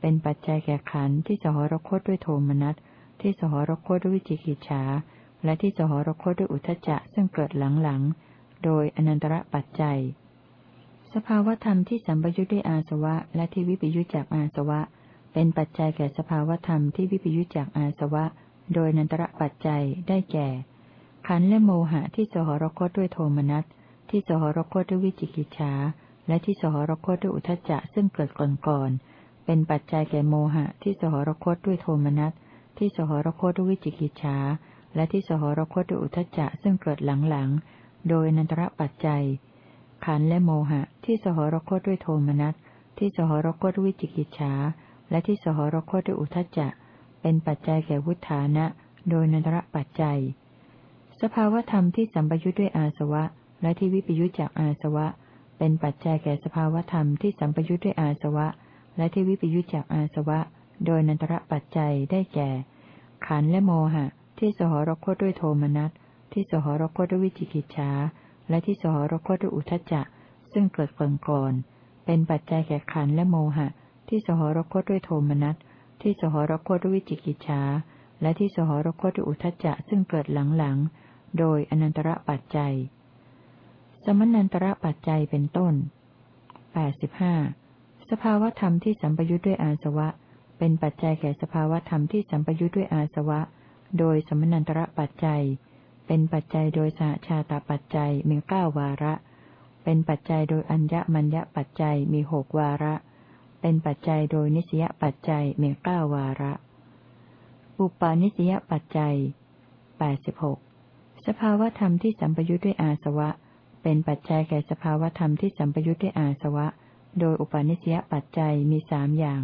เป็นปัจจัยแก่ขันที่สหรคตด้วยโทมนัส ที่สหรคตด้วยวิจิกิจฉาและที่สหรคตด้วยอุทจจะซึ่งเกิดหลังๆ โดยอนันตระปัจจัย สภาวธรรมที่สัมปยุทธ์ด้วยอาสวะ และที่วิปยุทธจากอาสวะ เป็นปัจจัยแก่สภาวธรรมที่วิปยุทธจากอาสวะ โดยนันตระปัจจัยได้แก่ ขันและโมหะที่สหรคตด้วยโทมนัส ที่สหรคตด้วยวิจิกิจฉาและที่สหรคตด้วยอุทจจะซึ่งเกิดก่อนก่อนเป็นปัจจัยแก่โมหะที่สหรคตด้วยโทมนัส ที่สหรคตด้วยวิจิกิจฉาและที่สหรคตด้วยอุทจจะซึ่งเกิดหลังๆโดยนันตระปัจจัย ขันและโมหะที่สหรคตด้วยโทมนัส ที่สหรคตด้วยวิจิกิจฉาและที่สหรคตด้วยอุทจจะ เป็นปัจจัยแก่วุฒานะ โดยนันตระปัจจัย สภาวธรรมที่สัมปยุทธ์ด้วยอาสวะ และที่วิปยุทธจากอาสวะ เป็นปัจจัยแก่สภาวธรรมที่สัมปยุทธ์ด้วยอาสวะ และที่วิปยุทธจากอาสวะ โดยนันตระปัจจัยได้แก่ ขันและโมหะ ที่สหรคตด้วยโทมนัสที่สหรคตด้วยวิจิกิจฉาและที่สหรคตด้วยอุทจจะ ซึ่งเกิดก่อนก่อนเป็นปัจจัยแก่ขันและโมหะ ที่สหรคตด้วยโทมนัส ที่สหรคตด้วยวิจิกิจฉาและที่สหรคตด้วยอุทจจะซึ่งเกิดหลังๆ โดยอนันตระปัจจัย สมนันตระปัจจัยเป็นต้นแปดสิบห้าสภาวธรรมที่สัมปยุทธ์ด้วยอาสวะ เป็นปัจจัยแก่สภาวธรรมที่สัมปยุทธ์ด้วยอาสวะ โดยสมนันตระปัจจัย เป็นปัจจัยโดยสหชาตปัจจัยมีเก้าวาระ เป็นปัจจัยโดยอัญญมัญญปัจจัยมีหกวาระ เป็นปัจจัยโดยนิสยปัจจัยมีเก้าวาระ อุปาณิสยปัจจัยแปดสิบหกสภาวธรรมที่สัมปยุทธ์ด้วยอาสวะ เป็นปัจจัยแก่สภาวธรรมที่สัมปยุทธ์ด้วยอาสวะ โดยอุปาณิสยปัจจัยมีสามอย่าง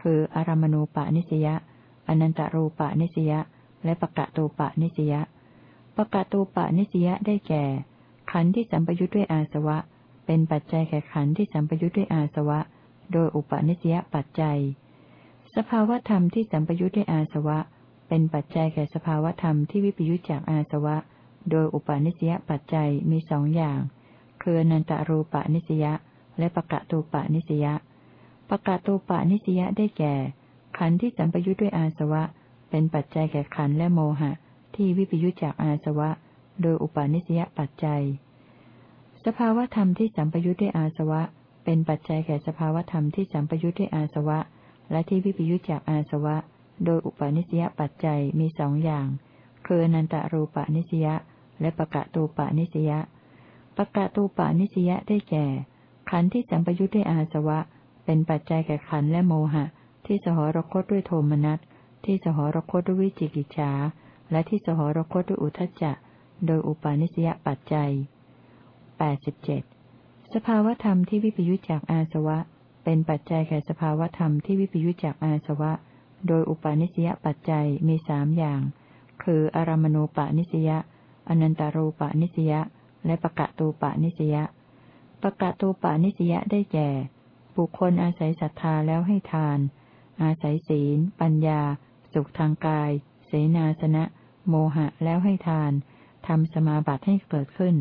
คืออารมณูปาณิสยาอนันตรูปาณิสยาและปะกะตูปาณิสยาปะกะตูปาณิสยาได้แก่ ขันธ์ที่สัมปยุทธ์ด้วยอาสวะ เป็นปัจจัยแก่ขันธ์ที่สัมปยุทธ์ด้วยอาสวะ โดยอุปาณิสยปัจจัย สภาวธรรมที่สัมปยุทธ์ด้วยอาสวะ เป็นปัจจัยแก่สภาวธรรมที่วิปยุทธจากอาสวะ โดยอุปาณิสยปัจจัยมีสองอย่าง คืออนันตรูปาณิสยาและปะกะตูปะนิสยาปะกะตูปะนิสยาได้แก่ ขันธ์ที่สัมปยุทธ์ด้วยอาสวะ เป็นปัจจัยแก่ขันธ์และโมหะ ที่วิปยุทธจากอาสวะ โดยอุปาณิสยปัจจัย สภาวธรรมที่สัมปยุทธ์ด้วยอาสวะ เป็นปัจจัยแก่สภาวธรรมที่สัมปยุทธ์ด้วยอาสวะ และที่วิปยุทธจากอาสวะ โดยอุปาณิสยปัจจัยมีสองอย่าง คืออนันตารูปานิสยาและปะกะตูปานิสยาปะกะตูปานิสยาได้แก่ ขันธ์ที่สัมปยุทธ์ด้วยอาสวะ เป็นปัจจัยแก่ขันธ์และโมหะ ที่สหรคตด้วยโทมนัสที่สหรคตด้วยวิจิกิจฉาและที่สหรคตด้วยอุทจจะ โดยอุปาณิสยปัจจัยแปดสิบเจ็ด สภาวธรรมที่วิปยุจจากอาสวะ เป็นปัจจัยแก่สภาวธรรมที่วิปยุจจากอาสวะ โดยอุปาณิสยปัจจัยมีสามอย่าง คืออารามณูปาณิสยาอนันตารูปาณิสยาและปะกะตูปาณิสยาปะกะตูปานิสยะได้แก่ บุคคลอาศัยศรัทธาแล้วให้ทาน อาศัยศีล ปัญญา สุขทางกาย เสนาสนะ โมหะแล้วให้ทานทำสมาบัติให้เกิดขึ้น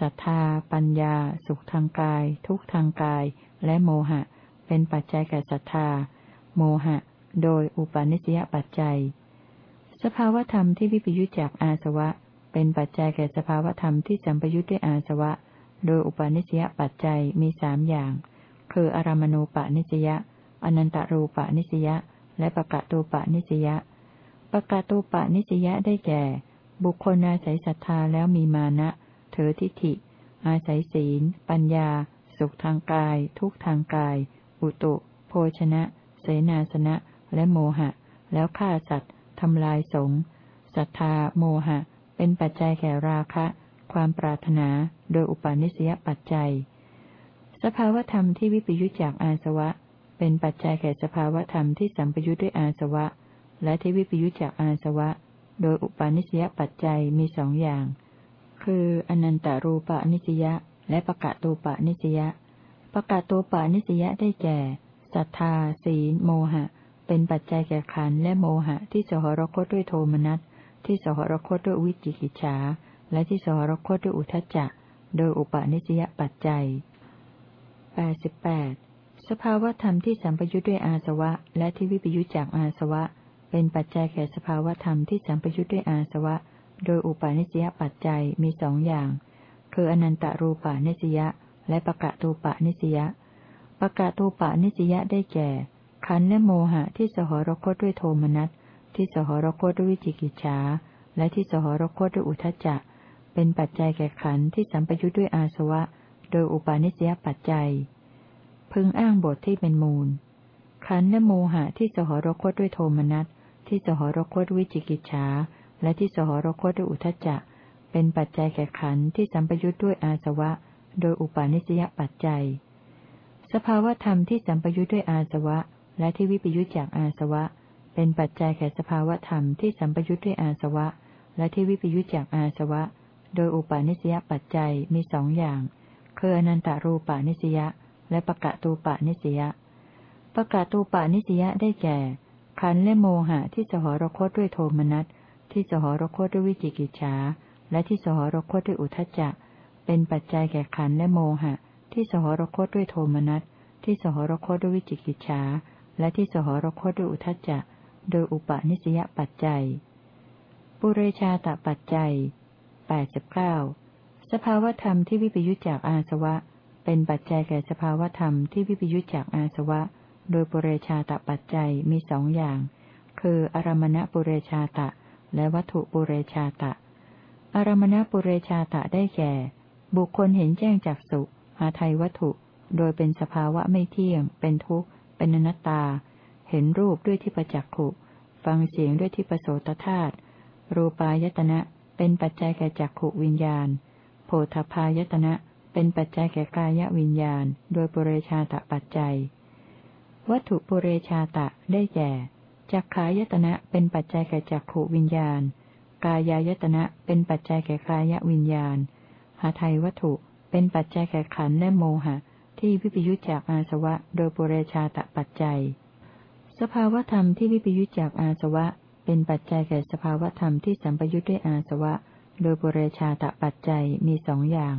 ศรัทธา ปัญญา สุขทางกาย ทุกทางกาย และโมหะ เป็นปัจจัยแก่ศรัทธา โมหะ โดยอุปาณิสยปัจจัย สภาวธรรมที่วิปยุจจากอาสวะ เป็นปัจจัยแก่สภาวธรรมที่สัมปยุจด้วยอาสวะ โดยอุปาณิสยปัจจัยมีสามอย่าง คืออารามณูปนิสยาอนันตรูปนิสยาและปะกะตูปนิสยาปะกะตูปนิสยาได้แก่ บุคคลอาศัยศรัทธาแล้วมีมานะ ถอทิฏฐิ อาศัยศีล ปัญญา สุขทางกาย ทุกทางกาย อุตุ โภชนะ เสนาสนะ และโมหะ แล้วฆ่าสัตว์ทำลายสงศรัทธา โมหะ เป็นปัจจัยแก่ราคะ ความปรารถนา โดยอุปาณิสยปัจจัย สภาวธรรมที่วิปยุจจากอาสวะ เป็นปัจจัยแก่สภาวธรรมที่สัมปยุจด้วยอาสวะ และที่วิปยุจจากอาสวะ โดยอุปาณิสยปัจจัยมีสองอย่าง คืออนันตารูปานิสยาและปะกะตูปานิสยาปะกะตูปานิสยาได้แก่ศรัทธา ศีล โมหะ เป็นปัจจัยแก่ขันและโมหะที่สหรคตด้วยโทมนัส ที่สหรคตด้วยวิจิกิจฉาและที่สหรคตด้วยอุทจจะ โดยอุปาณิสยปัจจัยแปดสิบแปดสภาวธรรมที่สัมปยุทธ์ด้วยอาสวะ และที่วิปยุทธจากอาสวะ เป็นปัจจัยแก่สภาวธรรมที่สัมปยุทธ์ด้วยอาสวะ โดยอุปาณิสยปัจจัยมีสองอย่าง คืออนันตารูปาณิสยาและปะกะตูปาณิสยาปะกะตูปาณิสยาได้แก่ ขันและโมหะที่สหรคตด้วยโทมนัสที่สหรคตด้วยวิจิกิจฉาและที่สหรคตด้วยอุทจจะ เป็นปัจจัยแก่ขันธ์ที่สัมปยุทธ์ด้วยอาสวะ โดยอุปาณิสยปัจจัย พึงอ้างบทที่เป็นมูล ขันธ์และโมหะที่สหรคตด้วยโทมนัสที่สหรคตวิจิกิจฉา และที่สหรคตด้วยอุทจจะ เป็นปัจจัยแก่ขันธ์ที่สัมปยุทธ์ด้วยอาสวะ โดยอุปาณิสยปัจจัย สภาวธรรมที่สัมปยุทธ์ด้วยอาสวะ และที่วิปยุทธ์จากอาสวะ เป็นปัจจัยแก่สภาวธรรมที่สัมปยุทธ์ด้วยอาสวะ และที่วิปยุทธ์จากอาสวะ โดยอุปาณิสยปัจจัยมีสองอย่าง คืออนันตารูปาณิสยาและปะกะตูปาณิสยาปะกะตูปาณิสยาได้แก่ขันและโมหะที่สหรคตด้วยโทมนัส ที่สหรคตด้วยวิจิกิจฉาและที่สหรคตด้วยอุทจจะ เป็นปัจจัยแก่ขันและโมหะ ที่สหรคตด้วยโทมนัส ที่สหรคตด้วยวิจิกิจฉาและที่สหรคตด้วยอุทจจะ โดยอุปนิสยปัจจัย ปุเรชาตปัจจัยแปดสิบเก้าสภาวธรรมที่วิปยุจจากอาสวะ เป็นปัจจัยแก่สภาวธรรมที่วิปยุจจากอาสวะ โดยปุเรชาตปัจจัยมีสองอย่าง คืออารมณปุเรชาตะ และวัตถุปุเรชาตะ อารมณปุเรชาตะได้แก่ บุคคลเห็นแจ้งจากสุหาไทยวัตถุ โดยเป็นสภาวะไม่เที่ยง เป็นทุกข์ เป็นอนัตตา เห็นรูปด้วยที่ประจักขุฟังเสียงด้วยที่ประโสตธาตุ รูปายตนะ เป็นปัจจัยแก่จักขุวิญญาณ โพธพายตนะ เป็นปัจจัยแก่กายวิญญาณ โดยปุเรชาตปัจจัย วัตถุปุเรชาตะได้แก่ จักขายตนะเป็นปัจจัยแก่จักขวิญญาณ กายายตนะเป็นปัจจัยแก่กายวิญญาณ หาไทยวัตถุเป็นปัจจัยแก่ขันและโมหะ ที่วิปยุจจากอาสวะ โดยปุเรชาตปัจจัย สภาวธรรมที่วิปยุจจากอาสวะ เป็นปัจจัยแก่สภาวธรรมที่สัมปยุจด้วยอาสวะ โดยปุเรชาตปัจจัยมีสองอย่าง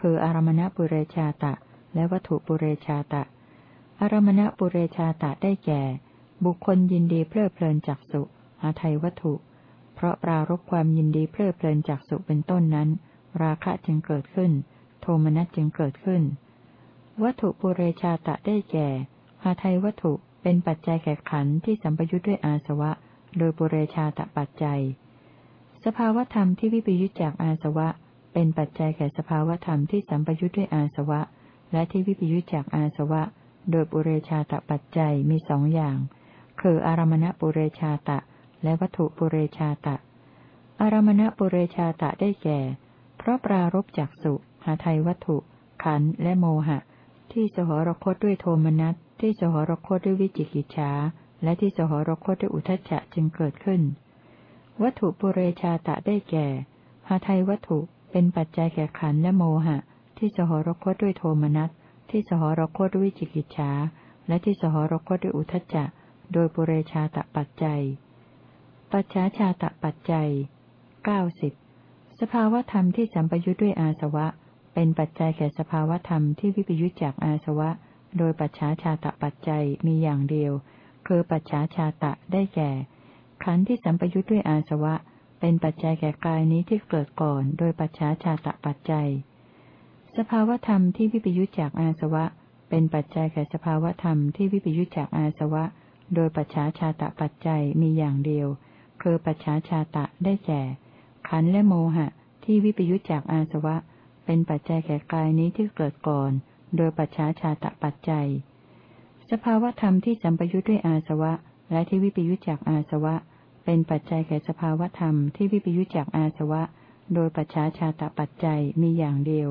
คืออารมณปุเรชาตะ และวัตถุปุเรชาตะ อารมณปุเรชาตะได้แก่ บุคคลยินดีเพลิดเพลินจากสุหาไทยวัตถุ เพราะปรารบความยินดีเพลิดเพลินจากสุเป็นต้นนั้น ราคะจึงเกิดขึ้น โทมนัสจึงเกิดขึ้น วัตถุปุเรชาตะได้แก่หาไทยวัตถุเป็นปัจจัยแก่ขันที่สัมปยุทธ์ด้วยอาสวะ โดยปุเรชาตะปัจจัย สภาวธรรมที่วิปยุทธจากอาสวะ เป็นปัจจัยแก่สภาวธรรมที่สัมปยุทธ์ด้วยอาสวะ และที่วิปยุทธจากอาสวะ โดยปุเรชาตะปัจจัยมีสองอย่าง คืออารมณปุเรชาตะ และวัตถุปุเรชาตะ อารมณปุเรชาตะได้แก่ เพราะปรารบจากสุ หาไทยวัตถุ ขันและโมหะ ที่สหรคตด้วยโทมนัส ที่สหรคตด้วยวิจิกิจฉาและที่สหรคตด้วยอุทจจะจึงเกิดขึ้น วัตถุปุเรชาตะได้แก่ หาไทยวัตถุเป็นปัจจัยแก่ขันและโมหะ ที่สหรคตด้วยโทมนัส ที่สหรคตด้วยวิจิกิจฉาและที่สหรคตด้วยอุทจจะ โดยปุเรชาตะปัจจัย ปัจฉาชาตะปัจจัยเก้าสิบสภาวธรรมที่สัมปยุทธ์ด้วยอาสวะ เป็นปัจจัยแก่สภาวธรรมที่วิปยุทธจากอาสวะ โดยปัจฉาชาตะปัจจัยมีอย่างเดียว คือปัจฉาชาตะได้แก่ ขันธ์ที่สัมปยุทธ์ด้วยอาสวะ เป็นปัจจัยแก่กายนี้ที่เกิดก่อน โดยปัจฉาชาตะปัจจัย สภาวธรรมที่วิปยุทธจากอาสวะ เป็นปัจจัยแก่สภาวธรรมที่วิปยุทธจากอาสวะ โดยปัจฉาชาตะปัจจัยมีอย่างเดียว คือปัจฉาชาตะได้แก่ ขันและโมหะ ที่วิปยุจจากอาสวะ เป็นปัจจัยแก่กายนี้ที่เกิดก่อน โดยปัจฉาชาตะปัจจัย สภาวธรรมที่สัมปยุจด้วยอาสวะ และที่วิปยุจจากอาสวะ เป็นปัจจัยแก่สภาวธรรมที่วิปยุจจากอาสวะ โดยปัจฉาชาตะปัจจัยมีอย่างเดียว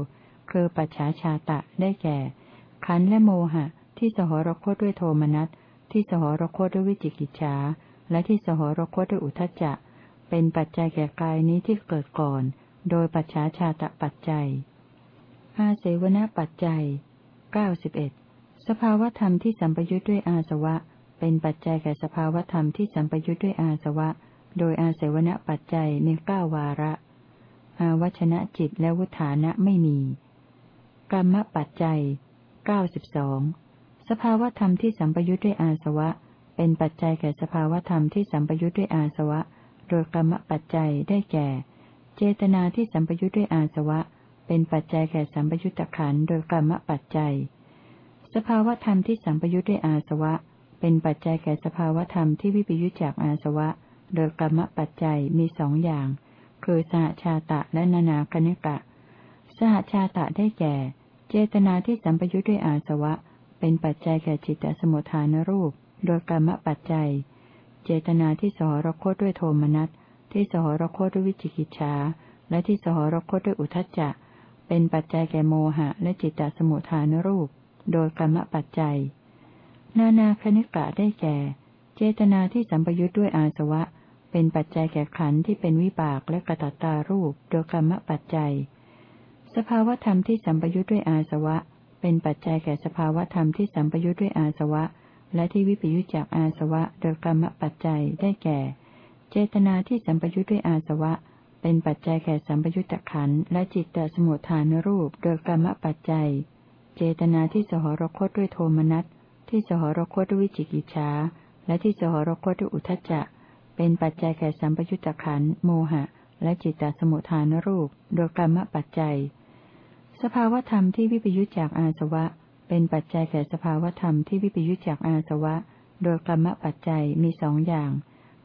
คือปัจฉาชาตะได้แก่ ขันและโมหะ ที่สหรคตด้วยโทมนัส ที่สหรคตด้วยวิจิกิจฉาและที่สหรคตด้วยอุทจจะ เป็นปัจจัยแก่กายนี้ที่เกิดก่อน โดยปัจฉาชาตะปัจจัยอาเสวนปัจจัยเก้าสิบเอ็ดสภาวธรรมที่สัมปยุทธ์ด้วยอาสวะ เป็นปัจจัยแก่สภาวธรรมที่สัมปยุทธ์ด้วยอาสวะ โดยอาเสวนปัจจัยมีเก้าวาระ อาวัชนะจิตและวุฒานะไม่มีกรรมปัจจัยเก้าสิบสอง สภาวธรรมที่สัมปยุทธ์ด้วยอาสวะ เป็นปัจจัยแก่สภาวธรรมที่สัมปยุทธ์ด้วยอาสวะ โดยกรรมปัจจัยได้แก่ เจตนาที่สัมปยุทธ์ด้วยอาสวะ เป็นปัจจัยแก่สัมปยุทธขันโดยกรรมปัจจัย สภาวธรรมที่สัมปยุทธ์ด้วยอาสวะ เป็นปัจจัยแก่สภาวธรรมที่วิปยุทธจากอาสวะ โดยกรรมปัจจัยมีสองอย่าง คือสหชาตะและนานาคณิกะ สหชาตะได้แก่ เจตนาที่สัมปยุทธ์ด้วยอาสวะ เป็นปัจจัยแก่จิตตสมุทฐานรูป โดยกรรมปัจจัย เจตนาที่สหรคตด้วยโทมนัส ที่สหรคตด้วยวิจิกิจฉา และที่สหรคตด้วยอุทจจะ เป็นปัจจัยแก่โมหะ และจิตตสมุทฐานรูป โดยกรรมปัจจัย นานาคณิกะได้แก่ เจตนาที่สัมปยุทธ์ด้วยอาสวะ เป็นปัจจัยแก่ขันธ์ที่เป็นวิบากและกระตัตตารูป โดยกรรมปัจจัย สภาวธรรมที่สัมปยุทธ์ด้วยอาสวะเเป็นปัจจัยแก่สภาวธรรมที่สัมปยุทธ์ด้วยอาสวะ และที่วิปยุจจากอาสวะโดยกรรมปัจจัยได้แก่ เจตนาที่สัมปยุทธ์ด้วยอาสวะ เป็นปัจจัยแก่สัมปยุตตะขันและจิตตสมุทฐานรูปโดยกรรมปัจจัย เจตนาที่สหรคตด้วยโทมนัสที่สหรคตด้วยวิจิกิจฉาและที่สหรคตด้วยอุทจจะ เป็นปัจจัยแก่สัมปยุตตะขันโมหะ และจิตตสมุทฐานรูปโดยกรรมปัจจัย สภาวธรรมที่วิปยุจจากอาสวะ เป็นปัจจัยแก่สภาวธรรมที่วิปยุจจากอาสวะ โดยกรรมปัจจัยมีสองอย่าง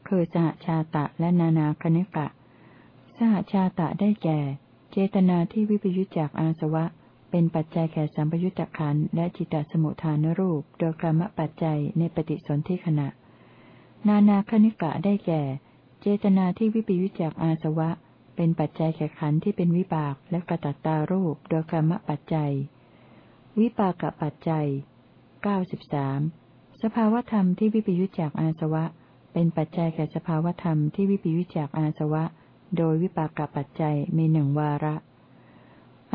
คือสหชาตะและนานาคณิกะ สหชาตะได้แก่ เจตนาที่วิปยุจจากอาสวะ เป็นปัจจัยแก่สัมปยุตตะขันและจิตตสมุทฐานรูป โดยกรรมปัจจัยในปฏิสนธิขณะ นานาคณิกะได้แก่ เจตนาที่วิปยุจจากอาสวะ เป็นปัจจัยแก่ขันที่เป็นวิบากและกระตัตตารูปโดยกรรมปัจจัย วิปากปัจจัยเก้าสิบสามสภาวธรรมที่วิปยุจจากอาสวะ เป็นปัจจัยแก่สภาวธรรมที่วิปยุจจากอาสวะ โดยวิปากปัจจัยมีหนึ่งวาระ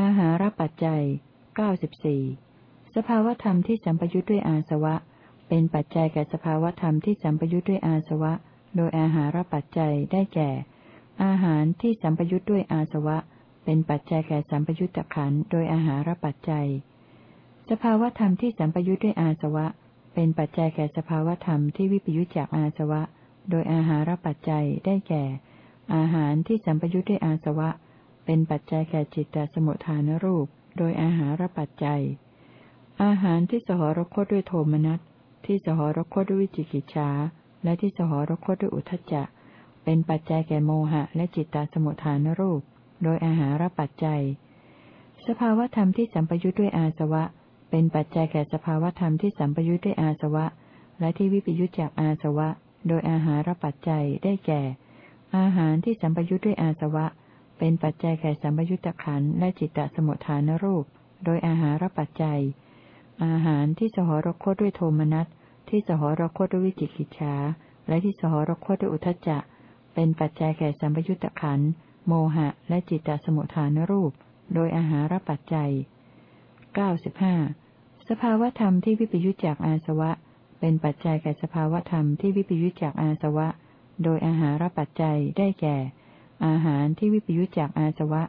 อาหารปัจจัยเก้าสิบสี่สภาวธรรมที่สัมปยุจด้วยอาสวะ เป็นปัจจัยแก่สภาวธรรมที่สัมปยุทธ์ด้วยอาสวะ โดยอาหารปัจจัยได้แก่ อาหารที่สัมปยุทธ์ด้วยอาสวะ เป็นปัจจัยแก่สัมปยุทธขันโดยอาหารปัจจัย สภาวธรรมที่สัมปยุทธ์ด้วยอาสวะ เป็นปัจจัยแก่สภาวธรรมที่วิปยุทธจากอาสวะ โดยอาหารปัจจัยได้แก่ อาหารที่สัมปยุทธ์ด้วยอาสวะ เป็นปัจจัยแก่จิตตสมุทฐานรูป โดยอาหารปัจจัย อาหารที่สหรคตด้วยโทมนัสที่สหรคตด้วยวิจิกิจฉาและที่สหรคตด้วยอุทจจะ เป็นปัจจัยแก่โมหะและจิตตสมุทฐานรูป โดยอาหารปัจจัย สภาวธรรมที่สัมปยุทธ์ด้วยอาสวะ เป็นปัจจัยแก่สภาวธรรมที่สัมปยุทธ์ด้วยอาสวะ และที่วิปยุทธจากอาสวะ โดยอาหารปัจจัยได้แก่ อาหารที่สัมปยุทธ์ด้วยอาสวะ เป็นปัจจัยแก่สัมปยุทธขันและจิตตสมุทฐานรูป โดยอาหารปัจจัย อาหารที่สหรคตด้วยโทมนัสที่สหรคตด้วยวิจิกิจฉาและที่สหรคตด้วยอุทจจะ เป็นปัจจัยแก่สัมปยุตตะขัน โมหะ และจิตตสมุทฐานรูป โดยอาหารปัจจัยเก้าสิบห้าสภาวธรรมที่วิปยุจจากอาสวะ เป็นปัจจัยแก่สภาวธรรมที่วิปยุจจากอาสวะ โดยอาหารปัจจัยได้แก่ อาหารที่วิปยุจจากอาสวะ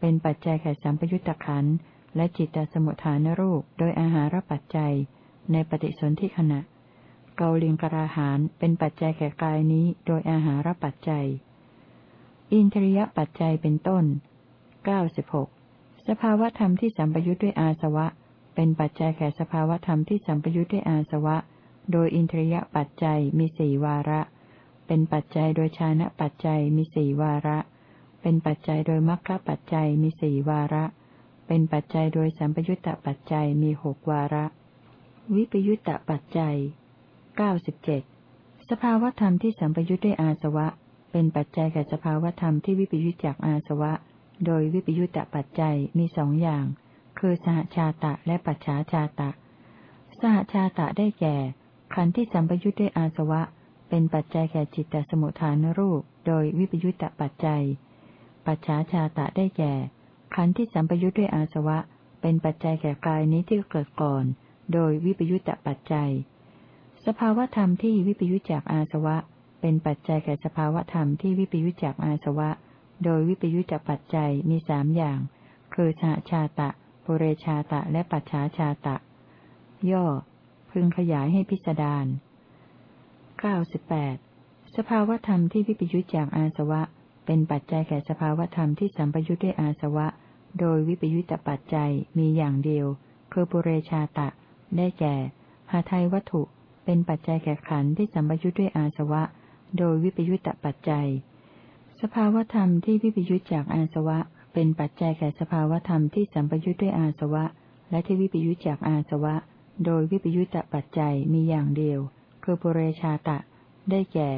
เป็นปัจจัยแก่สัมปยุตตะขันและจิตตสมุทฐานรูป โดยอาหารปัจจัย ในปฏิสนธิขณะ เกาลิงกราหานเป็นปัจจัยแก่กายนี้โดยอาหารปัจจัย อินทริยปัจจัยเป็นต้นเก้าสิบหกสภาวธรรมที่สัมปยุทธ์ด้วยอาสวะ เป็นปัจจัยแก่สภาวธรรมที่สัมปยุทธ์ด้วยอาสวะ โดยอินทริยปัจจัยมีสี่วาระ เป็นปัจจัยโดยชานะปัจจัยมีสี่วาระ เป็นปัจจัยโดยมรรคปัจจัยมีสี่วาระ เป็นปัจจัยโดยสัมปยุตตปัจจัยมีหกวาระ วิปยุตตปัจจัย เก้าสิบเจ็ดสภาวธรรมที่สัมปยุทธ์ด้วยอาสวะ เป็นปัจจัยแก่สภาวธรรมที่วิปยุทธจากอาสวะ โดยวิปยุทตปัจจัยมีสองอย่าง คือสหชาตะและปัจฉาชาตะ สหชาตะได้แก่ ขันธ์ที่สัมปยุทธ์ด้วยอาสวะ เป็นปัจจัยแก่จิตตสมุทฐานรูป โดยวิปยุทตปัจจัย ปัจฉาชาตะได้แก่ ขันธ์ที่สัมปยุทธ์ด้วยอาสวะ เป็นปัจจัยแก่กายนี้ที่เกิดก่อน โดยวิปยุทตปัจจัย สภาวธรรมที่วิปยุจจากอาสวะ เป็นปัจจัยแก่สภาวธรรมที่วิปยุจจากอาสวะ โดยวิปยุจจากปัจจัยมีสามอย่าง คือชาชาตะปุเรชาตะ และปัจฉาชาตะ ย่อ พึงขยายให้พิสดารเก้าสิบแปดสภาวธรรมที่วิปยุจจากอาสวะ เป็นปัจจัยแก่สภาวธรรมที่สัมปยุจด้วยอาสวะ โดยวิปยุจตปัจจัยมีอย่างเดียว คือปุเรชาตะ ได้แก่หาไทยวัตถุ เป็นปัจจัยแก่ขันธ์ที่สัมปยุทธ์ด้วยอาสวะ โดยวิปยุตตปัจจัย สภาวธรรมที่วิปยุตจากอาสวะ เป็นปัจจัยแก่สภาวธรรมที่สัมปยุทธ์ด้วยอาสวะ และที่วิปยุตจากอาสวะ โดยวิปยุตตปัจจัยมีอย่างเดียว คือปุเรชาตะ ได้แก่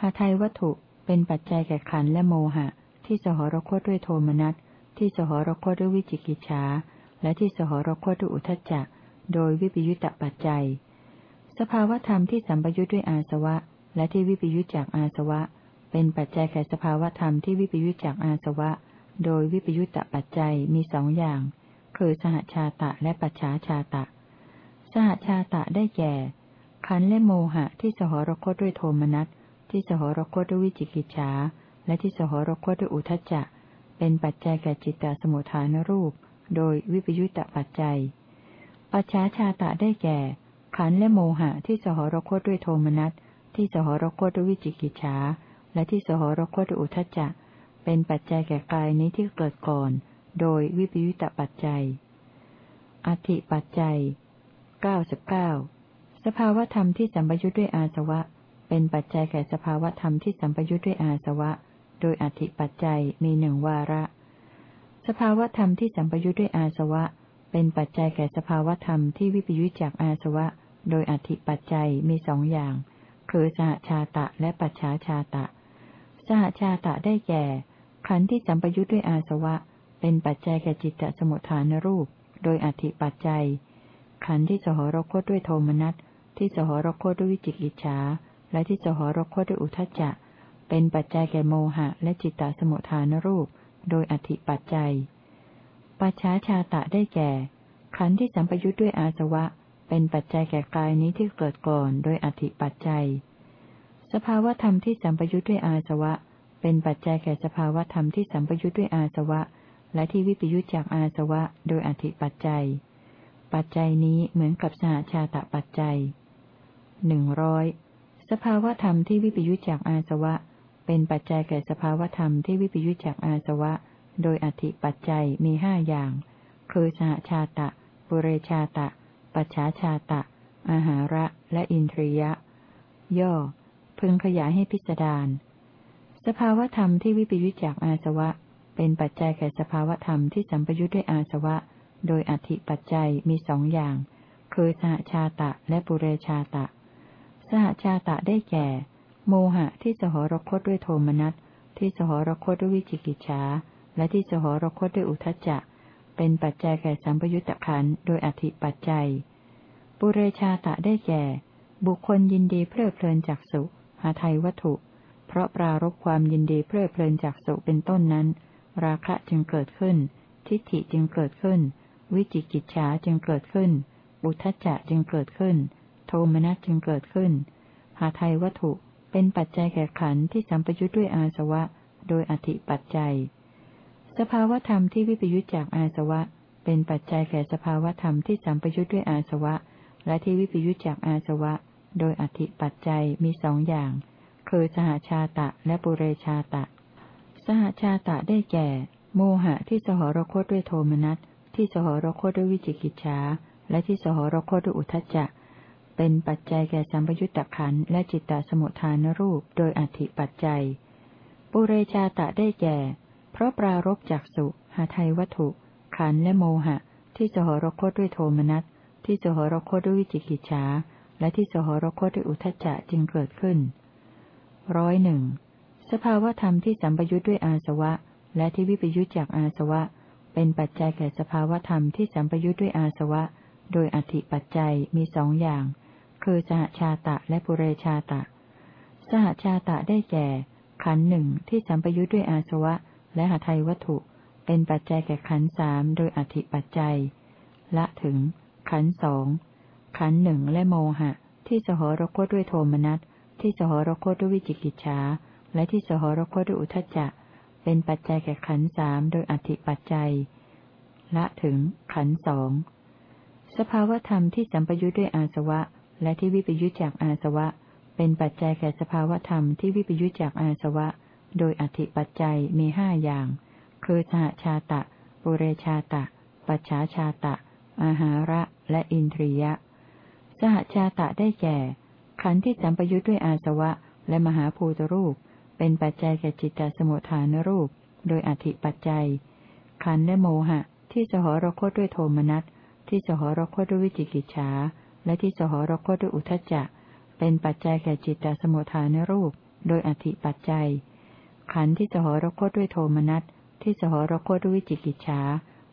หาไทยวัตถุเป็นปัจจัยแก่ขันธ์และโมหะ ที่สหรคตด้วยโทมนัสที่สหรคตด้วยวิจิกิจฉาและที่สหรคตด้วยอุทจจะ โดยวิปยุตตปัจจัย สภาวธรรมที่สัมปยุทธ์ด้วยอาสวะ และที่วิปยุทธจากอาสวะ เป็นปัจจัยแก่สภาวธรรมที่วิปยุทธจากอาสวะ โดยวิปยุทธปัจจัยมีสองอย่าง คือสหชาตะและปัจฉาชาตะ สหชาตะได้แก่ ขันและโมหะที่สหรคตด้วยโทมนัสที่สหรคตด้วยวิจิกิจฉาและที่สหรคตด้วยอุทจจะ เป็นปัจจัยแก่จิตตสมุทฐานรูป โดยวิปยุทธปัจจัย ปัจฉาชาตะได้แก่ ขันและโมหะที่สหรคตด้วยโทมนัส ที่สหรคตด้วยวิจิกิจฉา และที่สหรคตด้วยอุทจจะ เป็นปัจจัยแก่กายนี้ที่เกิดก่อน โดยวิปยุตตปัจจัย อธิปัจจัยเก้าสิบเก้าสภาวธรรมที่สัมปยุทธ์ด้วยอาสวะ เป็นปัจจัยแก่สภาวธรรมที่สัมปยุทธ์ด้วยอาสวะ โดยอธิปัจจัยมีหนึ่งวาระ สภาวธรรมที่สัมปยุทธ์ด้วยอาสวะ เป็นปัจจัยแก่สภาวธรรมที่วิปยุทธจากอาสวะ โดยอธิปัจจัยมีสองอย่าง คือสหชาตะและปัจฉาชาตะ สหชาตะได้แก่ ขันธ์ที่สัมปยุทธ์ด้วยอาสวะ เป็นปัจจัยแก่จิตตสมุทฐานรูป โดยอธิปัจจัย ขันธ์ที่สหรคตด้วยโทมนัส ที่สหรคตด้วยวิจิกิจฉา และที่สหรคตด้วยอุทจจะ เป็นปัจจัยแก่โมหะ และจิตตสมุทฐานรูป โดยอธิปัจจัย ปัจฉาชาตะได้แก่ ขันธ์ที่สัมปยุทธ์ด้วยอาสวะ เป็นปัจจัยแก่กายนี้ที่เกิดก่อน โดยอธิปัจจัย สภาวธรรมที่สัมปยุทธ์ด้วยอาสวะ เป็นปัจจัยแก่สภาวธรรมที่สัมปยุทธ์ด้วยอาสวะ และที่วิปยุทธจากอาสวะ โดยอธิปัจจัย ปัจจัยนี้เหมือนกับสหชาตะปัจจัยหนึ่งร้อยสภาวธรรมที่วิปยุจจากอาสวะ เป็นปัจจัยแก่สภาวธรรมที่วิปยุจจากอาสวะ โดยอธิปัจจัยมีห้าอย่าง คือสหชาตะ ปุเรชาตะ ปัจฉาชาตะ อาหาระ และอินทรียะ ย่อ พึงขยายให้พิสดาร สภาวธรรมที่วิปยุจจากอาสวะ เป็นปัจจัยแก่สภาวธรรมที่สัมปยุจด้วยอาสวะ โดยอธิปัจจัยมีสองอย่าง คือสหชาตะและปุเรชาตะ สหชาตะได้แก่ โมหะที่สหรคตด้วยโทมนัส ที่สหรคตด้วยวิจิกิจฉา และที่สหรคตด้วยอุทจจะ เป็นปัจจัยแก่สัมปยุตตะขันโดยอธิปัจจัย ปุเรชาตะได้แก่ บุคคลยินดีเพลิดเพลินจากสุหาไทยวัตถุ เพราะปรารบความยินดีเพลิดเพลินจากสุเป็นต้นนั้น ราคะจึงเกิดขึ้น ทิฏฐิจึงเกิดขึ้น วิจิกิจฉาจึงเกิดขึ้น อุทจจะจึงเกิดขึ้น โทมนัสจึงเกิดขึ้น หาไทยวัตถุเป็นปัจจัยแก่ขันที่สัมปยุทธ์ด้วยอาสวะ โดยอธิปัจจัย สภาวธรรมที่วิปยุทธจากอาสวะ เป็นปัจจัยแก่สภาวธรรมที่สัมปยุทธ์ด้วยอาสวะ และที่วิปยุทธจากอาสวะ โดยอธิปัจจัยมีสองอย่าง คือสหชาตะและปุเรชาตะ สหชาตะได้แก่ โมหะที่สหรคตด้วยโทมนัสที่สหรคตด้วยวิจิกิจฉาและที่สหรคตด้วยอุทจจะ เป็นปัจจัยแก่สัมปยุตตะขันและจิตตสมุทฐานรูปโดยอธิปัจจัย ปุเรชาตะได้แก่ เพราะปรารบจากสุหาไทยวัตถุ ขันและโมหะ ที่สหรคตด้วยโทมนัส ที่สหรคตด้วยวิจิกิจฉา และที่สหรคตด้วยอุทจจะจึงเกิดขึ้นร้อยหนึ่งสภาวธรรมที่สัมปยุตด้วยอาสวะ และที่วิปยุตจากอาสวะ เป็นปัจจัยแก่สภาวธรรมที่สัมปยุตด้วยอาสวะ โดยอธิปัจจัยมีสองอย่าง คือสหชาตะและปุเรชาตะ สหชาตะได้แก่ ขันหนึ่งที่สัมปยุทธ์ด้วยอาสวะ และหาไทยวัตถุเป็นปัจจัยแก่ขันสามโดยอธิปัจจัย ละถึง ขันสองขันหนึ่งและโมหะ ที่สหรคตด้วยโทมนัสที่สหรคตด้วยวิจิกิจฉาและที่สหรคตด้วยอุทจจะ เป็นปัจจัยแก่ขันสามโดยอธิปัจจัย ละถึง ขันสองสภาวธรรมที่สัมปยุทธ์ด้วยอาสวะ และที่วิปยุจจากอาสวะ เป็นปัจจัยแก่สภาวธรรมที่วิปยุจจากอาสวะ โดยอธิปัจจัยมีห้าอย่าง คือสหชาตะ ปุเรชาตะ ปัจฉาชาตะ อาหาระและอินทรียะ สหชาตะได้แก่ ขันธ์ที่สัมปยุจด้วยอาสวะและมหาภูตรูป เป็นปัจจัยแก่จิตตสมุทฐานรูป โดยอธิปัจจัย ขันธ์และโมหะ ที่สหรคตด้วยโทมนัส ที่สหรคตด้วยวิจิกิจฉา และที่สหรคตด้วยอุทจจะ เป็นปัจจัยแก่จิตตสมุทฐานรูป โดยอธิปัจจัย ขันธ์ที่สหรคตด้วยโทมนัส ที่สหรคตด้วยวิจิกิจฉา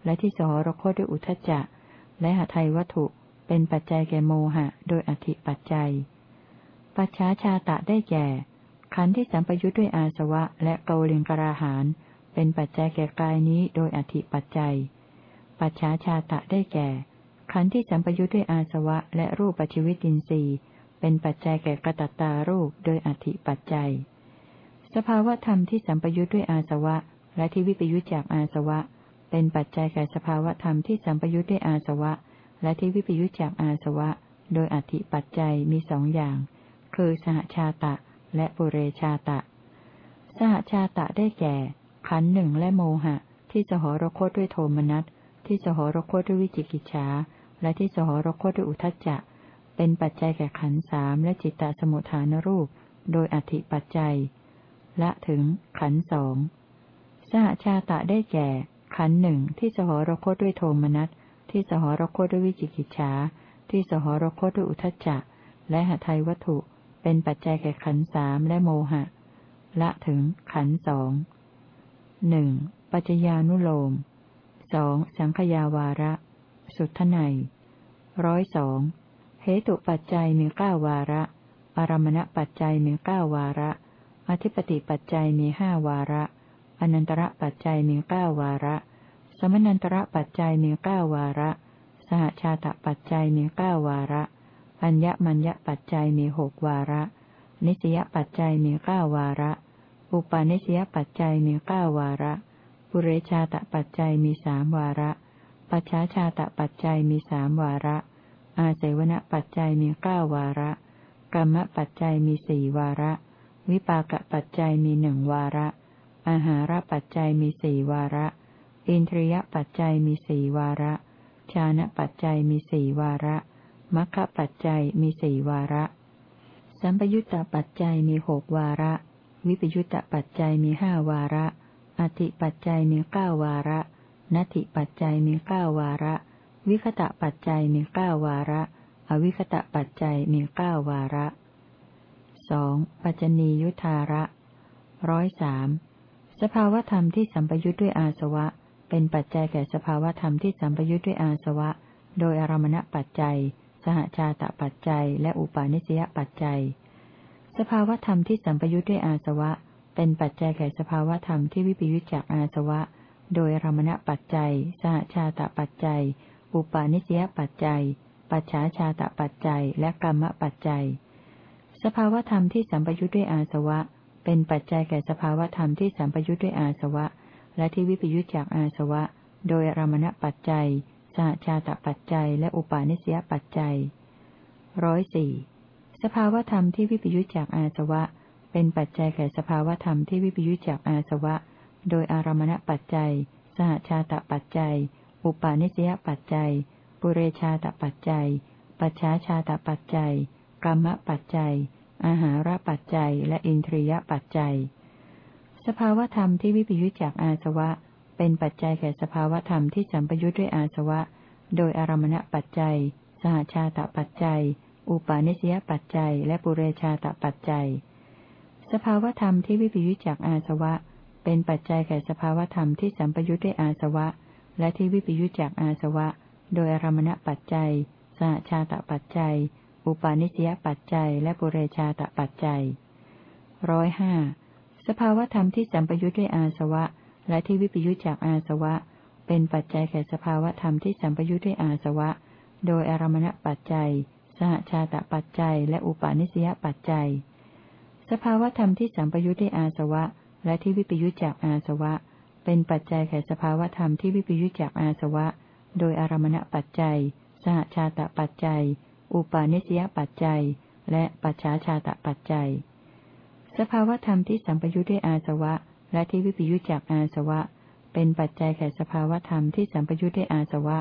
และที่สหรคตด้วยอุทจจะ และหาไทยวัตถุ เป็นปัจจัยแก่โมหะ โดยอธิปัจจัย ปัจฉาชาตะได้แก่ ขันธ์ที่สัมปยุทธ์ด้วยอาสวะ และเกลิงกราหาน เป็นปัจจัยแก่กายนี้โดยอธิปัจจัย ปัจฉาชาตะได้แก่ ขันธ์ที่สัมปยุทธ์ด้วยอาสวะ และรูปปัจจิวิตินทรีย์ เป็นปัจจัยแก่กระตัตตารูปโดยอธิปัจจัย สภาวธรรมที่สัมปยุทธ์ด้วยอาสวะ และที่วิปยุทธจากอาสวะ เป็นปัจจัยแก่สภาวธรรมที่สัมปยุทธ์ด้วยอาสวะ และที่วิปยุจจากอาสวะ โดยอธิปัจจัยมีสองอย่าง คือสหชาตะ และปุเรชาตะ สหชาตะได้แก่ ขันหนึ่งและโมหะ ที่สหรคตด้วยโทมนัสที่สหรคตด้วยวิจิกิจฉาและที่สหรคตด้วยอุทจจะ เป็นปัจจัยแก่ขันสามและจิตตสมุทฐานรูป โดยอธิปัจจัย ละถึง ขันสองสหชาตะได้แก่ ขันหนึ่งที่สหรคตด้วยโทมนัส ที่สหรคตด้วยวิจิกิจฉา ที่สหรคตด้วยอุทจจะ และหทัยวัตถุ เป็นปัจจัยแก่ขันสามและโมหะ ละถึง ขันสองหนึ่งปัจจญานุโลมสองสังขยาวาระ สุทไนร้อยสองเหตุปัจจัยมีเก้าวาระ อารมณปัจจัยมีเก้าวาระ อธิปติปัจจัยมีห้าวาระ อนันตระปัจจัยมีเก้าวาระ สมนันตระปัจจัยมีเก้าวาระ สหชาตปัจจัยมีเก้าวาระ อัญญมัญญปัจจัยมีหกวาระ นิสยปัจจัยมีเก้าวาระ อุปาณิสยปัจจัยมีเก้าวาระ ปุเรชาตปัจจัยมีสามวาระ ปัจฉาชาตปัจจัยมีสามวาระ อาเสวนปัจจัยมีเก้าวาระ กรรมปัจจัยมีสี่วาระ วิปากปัจจัยมีหนึ่งวาระ อาหารปัจจัยมีสี่วาระ อินทรียปัจจัยมีสี่วาระ ชานะปัจจัยมีสี่วาระมัคคะปัจจัยมีสี่วาระ สัมปยุตตปัจจัยมีหกวาระ วิปยุตตปัจจัยมีห้าวาระอธิปัจจัยมีเก้าวาระนัตถิปัจจัยมีเก้าวาระ วิคตะปัจจัยมีเก้าวาระ อวิคตะปัจจัยมีเก้าวาระ สองปัจจนียุทธาระร้อยสามสภาวธรรมที่สัมปยุทธ์ด้วยอาสวะ เป็นปัจจัยแก่สภาวธรรมที่สัมปยุทธ์ด้วยอาสวะ โดยอารมณปัจจัย สหชาตปัจจัย และอุปาณิสยปัจจัย สภาวธรรมที่สัมปยุทธ์ด้วยอาสวะ เป็นปัจจัยแก่สภาวธรรมที่วิปยุจจากอาสวะ โดยอรมณปัจจัย สหชาตปัจจัย อุปาณิสยปัจจัย ปัจฉาชาตปัจจัย และกรรมปัจจัย สภาวธรรมที่สัมปยุจด้วยอาสวะ เป็นปัจจัยแก่สภาวธรรมที่สัมปยุจด้วยอาสวะ และที่วิปยุจจากอาสวะ โดยอรมณปัจจัยสหชาตปัจจัย และอุปาณิสยปัจจัยร้อยสี่สภาวธรรมที่วิปยุจจากอาสวะ เป็นปัจจัยแก่สภาวธรรมที่วิปยุจจากอาสวะ โดยอารมณปัจจัย สหชาตปัจจัย อุปาณิสยปัจจัย ปุเรชาตปัจจัย ปัจฉาชาตปัจจัย กรรมปัจจัย อาหารปัจจัย และอินทรียปัจจัย สภาวธรรมที่วิปยุจจากอาสวะ เป็นปัจจัยแก่สภาวธรรมที่สัมปยุจด้วยอาสวะ โดยอารมณปัจจัย สหชาตปัจจัย อุปาณิสยปัจจัย และปุเรชาตปัจจัย สภาวธรรมที่วิปยุจจากอาสวะ เป็นปัจจัยแก่สภาวธรรมที่สัมปยุจด้วยอาสวะ และที่วิปยุจจากอาสวะ โดยอารมณปัจจัย สหชาตปัจจัย อุปาณิสยปัจจัย และปุเรชาตปัจจัยร้อยห้าสภาวธรรมที่สัมปยุจด้วยอาสวะ และที่วิปยุจจากอาสวะ เป็นปัจจัยแก่สภาวธรรมที่สัมปยุจด้วยอาสวะ โดยอารมณปัจจัย สหชาตปัจจัย และอุปาณิสยปัจจัย สภาวธรรมที่สัมปยุทธ์ด้วยอาสวะ และที่วิปยุทธจากอาสวะ เป็นปัจจัยแก่สภาวธรรมที่วิปยุทธจากอาสวะ โดยอารมณปัจจัย สหชาตปัจจัย อุปาเนสยปัจจัย และปัจฉาชาตปัจจัย สภาวธรรมที่สัมปยุทธ์ด้วยอาสวะ และที่วิปยุทธจากอาสวะ เป็นปัจจัยแก่สภาวธรรมที่สัมปยุทธ์ด้วยอาสวะ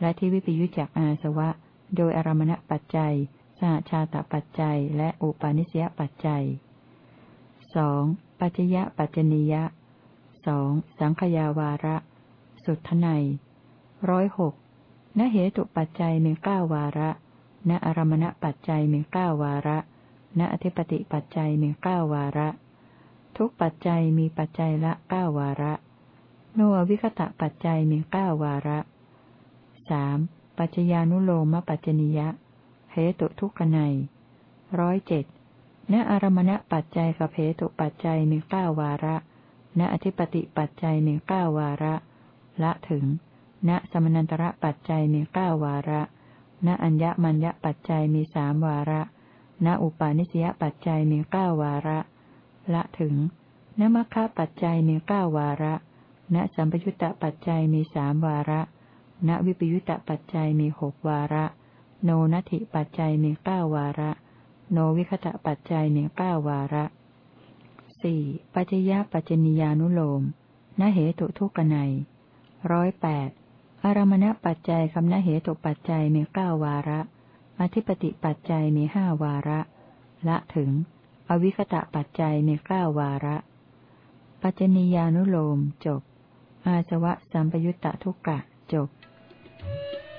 และที่วิปยุทธจากอาสวะ โดยอารมณปัจจัย สหชาตปัจจัย และอุปาณิสยปัจจัยสองปัจยะปัจจนิยะสองสังขยาวาระ สุทไนร้อยหกณเหตุปัจจัยมีเก้าวาระ ณอารมณปัจจัยมีเก้าวาระ ณอธิปติปัจจัยมีเก้าวาระ ทุกปัจจัยมีปัจจัยละเก้าวาระ โนวิคตะปัจจัยมีเก้าวาระสามปัจจญานุโลมปัจจนิยะเหตุทุกขไนร้อยเจ็ดณอารมณปัจจัยกับเหตุปัจจัยมีเก้าวาระ ณอธิปติปัจจัยมีเก้าวาระ ละถึง ณสมนันตระปัจจัยมีเก้าวาระ ณอัญญมัญญปัจจัยมีสามวาระ ณอุปาณิสยปัจจัยมีเก้าวาระ ละถึง ณมัคคะปัจจัยมีเก้าวาระ ณสัมปยุตตปัจจัยมีสามวาระ ณวิปยุตตปัจจัยมีหกวาระ โนนัตถิปัจจัยมีเก้าวาระ โนวิคตะปัจจัยมีเก้าวาระสี่ปัจจยปัจจนิยานุโลมนเหตุทุกนัยร้อยแปด อารมณปัจจัยคำนเหตุปัจจัยมีเก้าวาระ อธิปติปัจจัยมีห้าวาระ ละถึง อวิคตะปัจจัยมีเก้าวาระ ปัจจนียานุโลมจบ อาสวะสัมปยุตตทุกกะจบ Thank you.